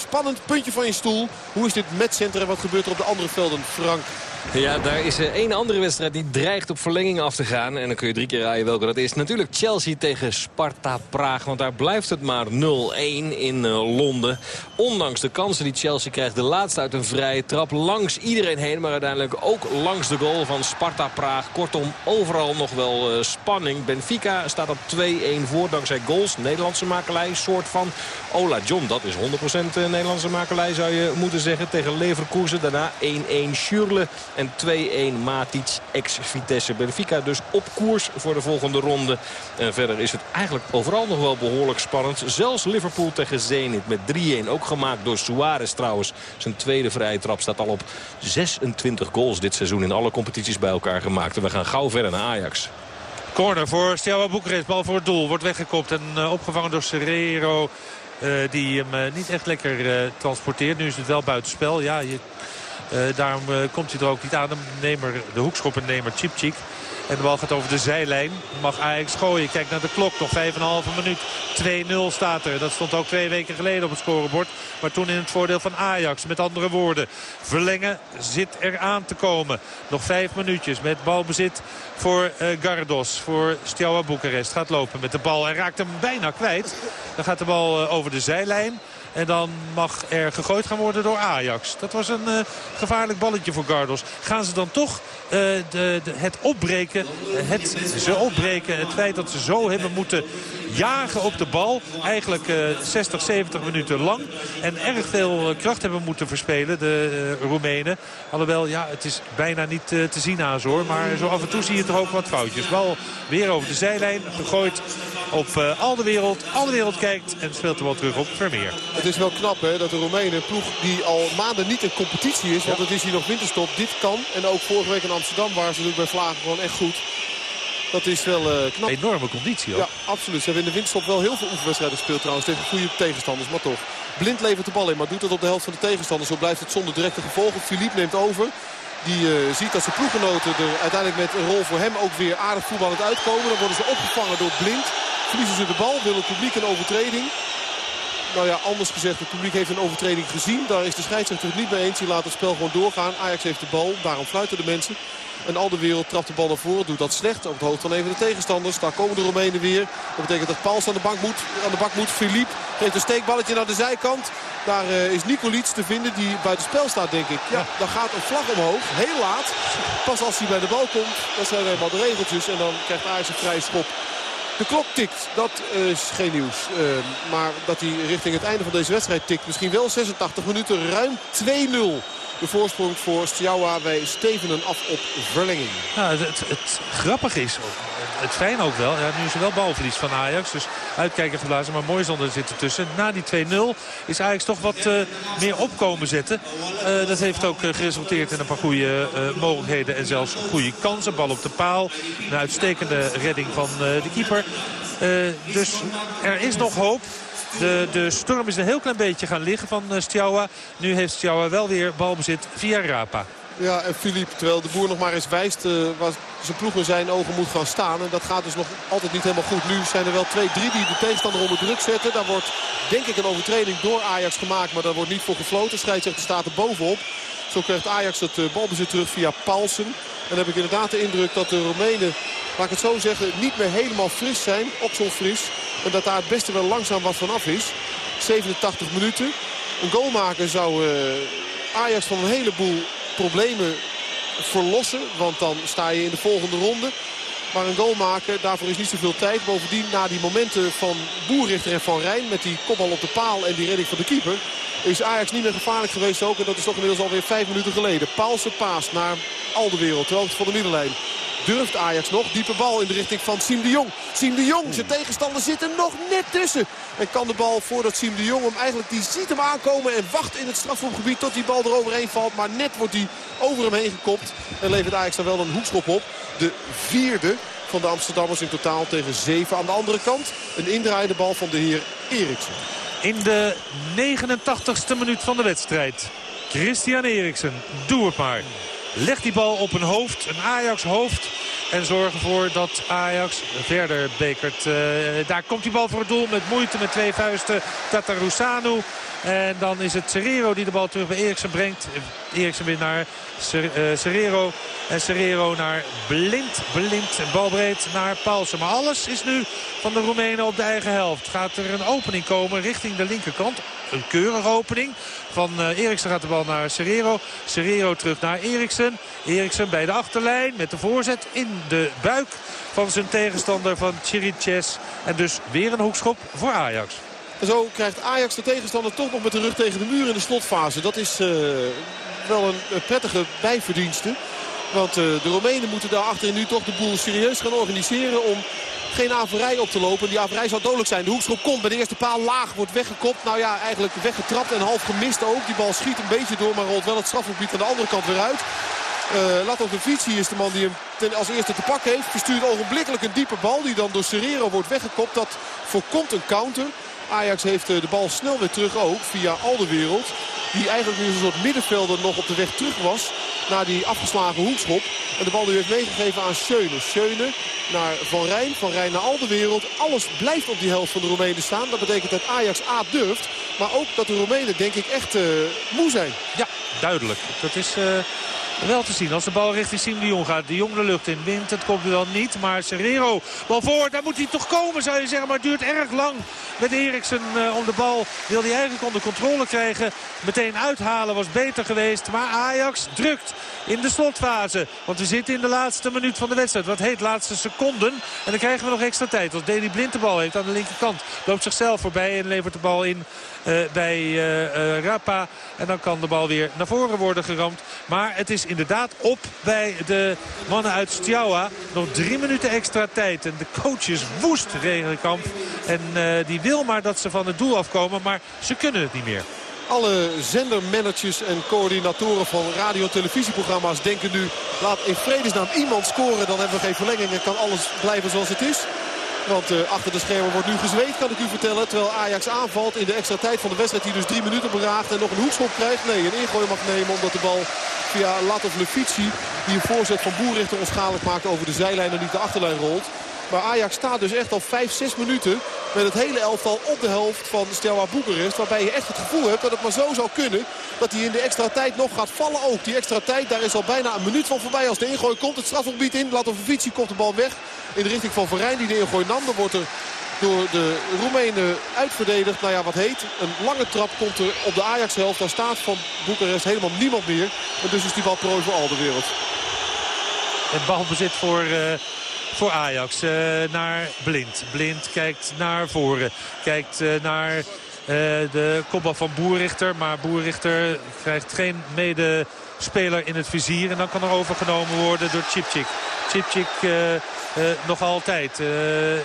Speaker 11: Spannend puntje van je stoel. Hoe is dit matchcenter en wat gebeurt er op de andere velden? Frank.
Speaker 12: Ja, daar is één andere wedstrijd die dreigt op verlenging af te gaan. En dan kun je drie keer raaien welke dat is. Natuurlijk Chelsea tegen Sparta Praag. Want daar blijft het maar 0-1 in uh, Londen. Ondanks de kansen die Chelsea krijgt. De laatste uit een vrije trap. Langs iedereen heen. Maar uiteindelijk ook langs de goal van Sparta Praag. Kortom, overal nog wel uh, spanning. Benfica staat op 2-1 voor dankzij goals. Nederlandse makelij. Soort van Ola John. Dat is 100% Nederlandse makelij zou je moeten zeggen. Tegen Leverkusen. Daarna 1-1 Schürrle. En 2-1 Matic, ex-Vitesse Benfica. Dus op koers voor de volgende ronde. En verder is het eigenlijk overal nog wel behoorlijk spannend. Zelfs Liverpool tegen Zenit met 3-1. Ook gemaakt door Suarez trouwens. Zijn tweede vrije trap staat al op 26 goals dit seizoen. In alle competities bij elkaar gemaakt. En we gaan gauw verder naar Ajax.
Speaker 10: Corner voor Steaua Boekarest. Bal voor het doel. Wordt weggekopt en uh, opgevangen door Serrero. Uh, die hem uh, niet echt lekker transporteert. Nu is het wel buitenspel. Ja, je Eh, daarom eh, komt hij er ook niet aan. De, nemer, de hoekschoppennemer Chipchik. En de bal gaat over de zijlijn. Mag Ajax gooien. Kijk naar de klok. Nog 5,5 minuut. 2-0 staat er. Dat stond ook twee weken geleden op het scorebord. Maar toen in het voordeel van Ajax. Met andere woorden. Verlengen zit er aan te komen. Nog vijf minuutjes met balbezit voor eh, Gardos. Voor Steaua Boekarest. Gaat lopen met de bal. En raakt hem bijna kwijt. Dan gaat de bal eh, over de zijlijn. En dan mag er gegooid gaan worden door Ajax. Dat was een uh, gevaarlijk balletje voor Gardos. Gaan ze dan toch uh, de, de, het opbreken, het, ze opbreken, het feit dat ze zo hebben moeten jagen op de bal. Eigenlijk uh, 60, 70 minuten lang. En erg veel kracht hebben moeten verspelen, de Roemenen. Alhoewel, ja, het is bijna niet te zien aan ze hoor. Maar zo af en toe zie je toch ook wat foutjes. Bal weer over de zijlijn, gegooid op al de wereld. Al de wereld kijkt en speelt de bal terug op Vermeer.
Speaker 11: Het is wel knap hè, dat de Roemenen, ploeg die al maanden niet in competitie is. Want het is hier nog winterstop. Dit kan. En ook vorige week in Amsterdam waren ze natuurlijk bij Vlagen gewoon echt goed. Dat is wel uh, knap.
Speaker 10: Enorme conditie ook.
Speaker 11: Ja, absoluut. Ze hebben in de winterstop wel heel veel oefenwedstrijden gespeeld trouwens. Tegen goede tegenstanders, maar toch. Blind levert de bal in, maar doet het op de helft van de tegenstander. Zo blijft het zonder directe gevolgen. Philippe neemt over. Die uh, ziet dat zijn ploeggenoten er uiteindelijk met een rol voor hem ook weer aardig voetballend uitkomen. Dan worden ze opgevangen door Blind. Verliezen ze de bal, wil het publiek een overtreding. Nou ja, anders gezegd, het publiek heeft een overtreding gezien. Daar is de scheidsrechter het niet mee eens. Die laat het spel gewoon doorgaan. Ajax heeft de bal, daarom fluiten de mensen. En al de wereld trapt de bal naar voren. Doet dat slecht op het hoofd van even de tegenstanders. Daar komen de Romeinen weer. Dat betekent dat Pauls aan de bank moet. Aan de bak moet. Philippe geeft een steekballetje naar de zijkant. Daar uh, is Nicolits te vinden die buitenspel staat denk ik. Ja, dan gaat een vlag omhoog. Heel laat. Pas als hij bij de bal komt. Dat zijn helemaal de regeltjes. En dan krijgt Ajax een vrije schop. De klok tikt, dat is geen nieuws. Uh, maar dat hij richting het einde van deze wedstrijd tikt. Misschien wel 86 minuten, ruim 2-0. De voorsprong voor Stjawa. Wij stevenen af op verlenging.
Speaker 10: Het, het, grappige is, het fijn ook wel. Ja, nu is er wel balverlies van Ajax. Dus uitkijken geblazen, maar mooi zonder zit ertussen. Na die 2-0 is Ajax toch wat uh, meer opkomen zetten. Uh, dat heeft ook uh, geresulteerd in een paar goede mogelijkheden. En zelfs goede kansen. Bal op de paal. Een uitstekende redding van de keeper. dus er is nog hoop. De, de storm is een heel klein beetje gaan liggen van uh, Stjawa. Nu heeft Stjawa wel weer balbezit via Rapa.
Speaker 11: Ja, en Philippe, terwijl de boer nog maar eens wijst uh, waar zijn ploeg in zijn ogen moet gaan staan. En dat gaat dus nog altijd niet helemaal goed. Nu zijn er wel twee, drie die de tegenstander onder druk zetten. Daar wordt denk ik een overtreding door Ajax gemaakt, maar daar wordt niet voor gefloten. Scheidsrechter staat er bovenop. Zo krijgt Ajax het uh, balbezit terug via Paulsen. En dan heb ik inderdaad de indruk dat de Romeinen, laat ik het zo zeggen, niet meer helemaal fris zijn. Oksel-fris. En dat daar het beste wel langzaam wat vanaf is. 87 minuten. Een goal maken zou uh, Ajax van een heleboel problemen verlossen. Want dan sta je in de volgende ronde. Maar een goal maken, daarvoor is niet zoveel tijd. Bovendien na die momenten van Boerrichter en Van Rijn... met die kopbal op de paal en die redding van de keeper... is Ajax niet meer gevaarlijk geweest ook. En dat is toch inmiddels alweer vijf minuten geleden. Paalse paas naar Aldewereld, terwijl het van de middenlijn. Durft Ajax nog. Diepe bal in de richting van Siem de Jong. Siem de Jong, zijn tegenstander zit er nog net tussen. En kan de bal voordat Siem de Jong hem eigenlijk... die ziet hem aankomen en wacht in het strafschopgebied tot die bal eroverheen valt. Maar net wordt hij over hem heen gekopt. En levert Ajax dan wel een hoekschop op. De vierde van de Amsterdammers in totaal tegen zeven. Aan de andere kant een indraaiende bal van de heer Eriksen.
Speaker 10: In de 89ste minuut van de wedstrijd. Christian Eriksen, doe het maar. Leg die bal op een hoofd, een Ajax hoofd. En zorg ervoor dat Ajax verder bekert. Uh, daar komt die bal voor het doel met moeite met twee vuisten. Tatarusanu. En dan is het Serrero die de bal terug bij Eriksen brengt. Eriksen weer naar Serrero. En Serrero naar Blind. Blind balbreed naar Paulsen. Maar alles is nu van de Roemenen op de eigen helft. Gaat er een opening komen richting de linkerkant. Een keurige opening. Van uh, Eriksen gaat de bal naar Serrero. Serrero terug naar Eriksen. Eriksen bij de achterlijn met de voorzet in de buik van zijn tegenstander van Chiriches. En dus weer een hoekschop voor Ajax.
Speaker 11: Zo krijgt Ajax de tegenstander toch nog met de rug tegen de muur in de slotfase. Dat is uh, wel een, prettige bijverdienste. Want uh, de Romeinen moeten daar achterin nu toch de boel serieus gaan organiseren om geen averij op te lopen. Die averij zou dodelijk zijn. De hoekschop komt bij de eerste paal laag, wordt weggekopt. Nou ja, eigenlijk weggetrapt en half gemist ook. Die bal schiet een beetje door, maar rolt wel het strafgebied aan de andere kant weer uit. Uh, Lato Vici is de man die hem ten, als eerste te pakken heeft. Verstuurt ogenblikkelijk een diepe bal die dan door Serrero wordt weggekopt. Dat voorkomt een counter. Ajax heeft de bal snel weer terug ook via Alderwereld. Die eigenlijk nu een soort middenvelder nog op de weg terug was. Naar die afgeslagen hoekschop. En de bal nu heeft meegegeven aan Schöne. Schöne naar Van Rijn. Van Rijn naar al de wereld. Alles blijft op die helft van de Roemenen staan. Dat betekent dat Ajax A durft. Maar ook dat de Roemenen denk ik echt uh, moe zijn.
Speaker 10: Ja, duidelijk. Dat is... Uh... Wel te zien als de bal richting Siem de Jong gaat. De Jong de lucht in. Wint het komt wel niet. Maar Serrero, bal voor. Daar moet hij toch komen zou je zeggen. Maar het duurt erg lang met Eriksen uh, om de bal. Wil hij eigenlijk onder controle krijgen. Meteen uithalen was beter geweest. Maar Ajax drukt in de slotfase. Want we zitten in de laatste minuut van de wedstrijd. Wat heet laatste seconden. En dan krijgen we nog extra tijd. Als Deli Blind de bal heeft aan de linkerkant. Loopt zichzelf voorbij en levert de bal in uh, bij uh, Rapa. En dan kan de bal weer naar voren worden geramd. Maar het is inderdaad op bij de mannen uit Stjawa. Nog drie minuten extra tijd. En de coach is woest, Regenkamp. En die wil maar dat ze van het doel afkomen. Maar ze kunnen het niet meer.
Speaker 11: Alle zendermanagers en coördinatoren van radio- en televisieprogramma's denken nu... laat in vredesnaam iemand scoren, dan hebben we geen verlenging en kan alles blijven zoals het is. Want uh, achter de schermen wordt nu gezweet, kan ik u vertellen. Terwijl Ajax aanvalt in de extra tijd van de wedstrijd. Die dus drie minuten beraagt en nog een hoekschop krijgt. Nee, een ingooi mag nemen omdat de bal via Latov Lefici... die een voorzet van Boerrichter onschadelijk maakt over de zijlijn en niet de achterlijn rolt. Maar Ajax staat dus echt al 5, 6 minuten met het hele elftal op de helft van Steaua Boekarest. Waarbij je echt het gevoel hebt dat het maar zo zou kunnen dat hij in de extra tijd nog gaat vallen ook. Die extra tijd, daar is al bijna een minuut van voorbij als de ingooi komt. Het strafgebied in, Latovici komt de bal weg in de richting van Verijn die de ingooi nam. Dan wordt er door de Roemenen uitverdedigd. Nou ja, wat heet. Een lange trap komt er op de Ajax-helft. Daar staat van Boekarest helemaal niemand meer. En dus is die bal prooi voor al de wereld.
Speaker 10: Het balbezit voor... Uh voor Ajax. Uh, naar Blind. Blind kijkt naar voren. Kijkt uh, naar uh, de kopbal van Boerrichter. Maar Boerrichter krijgt geen medespeler in het vizier. En dan kan er overgenomen worden door Chipchik. Chipchik nog altijd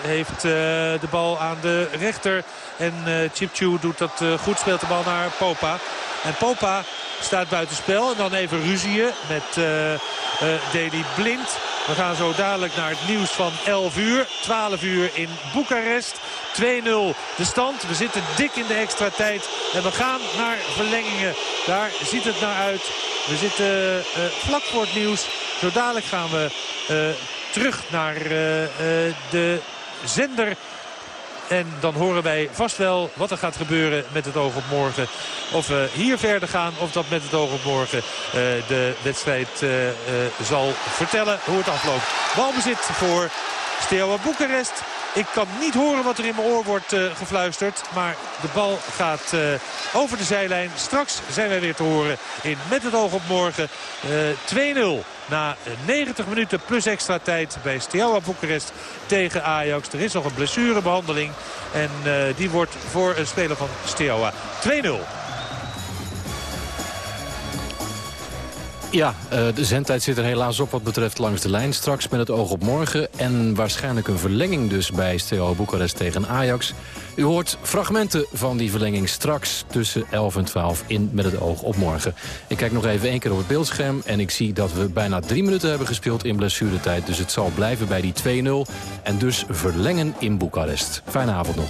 Speaker 10: heeft de bal aan de rechter. En Chipchu doet dat goed. Speelt de bal naar Popa. En Popa staat buitenspel. En dan even ruzieën met Deli Blind. We gaan zo dadelijk naar het nieuws van 11 uur. 12 uur in Boekarest. 2-0 de stand. We zitten dik in de extra tijd. En we gaan naar verlengingen. Daar ziet het naar uit. We zitten uh, vlak voor het nieuws. Zo dadelijk gaan we uh, terug naar uh, de zender en dan horen wij vast wel wat er gaat gebeuren met het oog op morgen. Of we hier verder gaan of dat met het oog op morgen uh, de wedstrijd uh, uh, zal vertellen hoe het afloopt. Balbezit voor Steaua Boekarest. Ik kan niet horen wat er in mijn oor wordt uh, gefluisterd. Maar de bal gaat uh, over de zijlijn. Straks zijn wij weer te horen in Met het oog op morgen. Uh, 2-0 na 90 minuten plus extra tijd bij Steaua Boekarest tegen Ajax. Er is nog een blessurebehandeling. En die wordt voor een speler van Steaua 2-0.
Speaker 9: Ja, de zendtijd zit er helaas op wat betreft langs de lijn. Straks met het oog op morgen. En waarschijnlijk een verlenging dus bij Steaua Boekarest tegen Ajax. U hoort fragmenten van die verlenging straks tussen 11 en 12 in met het oog op morgen. Ik kijk nog even één keer op het beeldscherm en ik zie dat we bijna drie minuten hebben gespeeld in blessuretijd. Dus het zal blijven bij die 2-0 en dus verlengen in Boekarest. Fijne avond nog.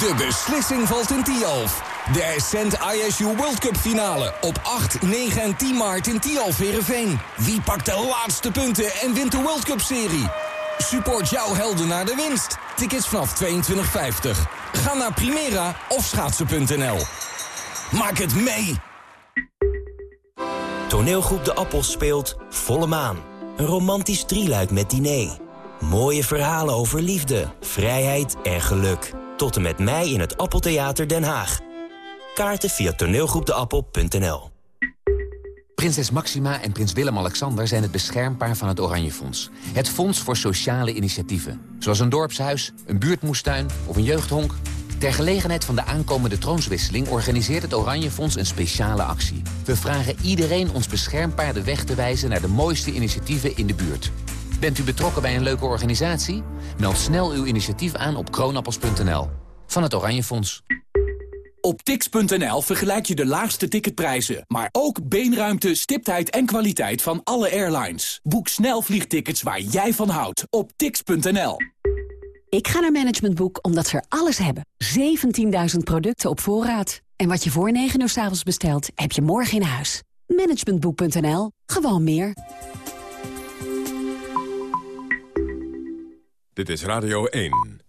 Speaker 6: De beslissing valt in Tialf. De Ascent ISU World Cup finale op 8, 9 en 10 maart in Tialf Heerenveen. Wie pakt de laatste punten en wint de World Cup serie? Support jouw helden naar de winst. Tickets vanaf 22,50. Ga naar Primera of schaatsen.nl. Maak het mee!
Speaker 13: Toneelgroep De Appel speelt Volle Maan. Een romantisch drieluik met diner. Mooie verhalen over liefde, vrijheid en geluk. Tot en met mei in het Appeltheater Den Haag. Kaarten via toneelgroepdeappel.nl
Speaker 14: Prinses Maxima en prins Willem-Alexander zijn het beschermpaar van het Oranje Fonds. Het fonds voor sociale initiatieven. Zoals een dorpshuis, een buurtmoestuin of een jeugdhonk. Ter gelegenheid van de aankomende troonswisseling organiseert het Oranje Fonds een speciale actie. We vragen iedereen ons beschermpaar de weg te wijzen naar de mooiste initiatieven in de buurt. Bent u betrokken bij een leuke organisatie? Meld snel uw initiatief aan op kroonappels.nl. Van het Oranje Fonds.
Speaker 15: Op tix.nl vergelijk je de laagste ticketprijzen, maar ook beenruimte, stiptheid en kwaliteit van alle airlines. Boek snel vliegtickets waar jij van houdt op tix.nl.
Speaker 16: Ik ga naar Management Boek omdat ze er alles hebben. 17.000 producten op voorraad. En wat je voor 9 uur s avonds bestelt, heb je morgen in huis. Managementboek.nl. Gewoon meer.
Speaker 17: Dit is Radio 1.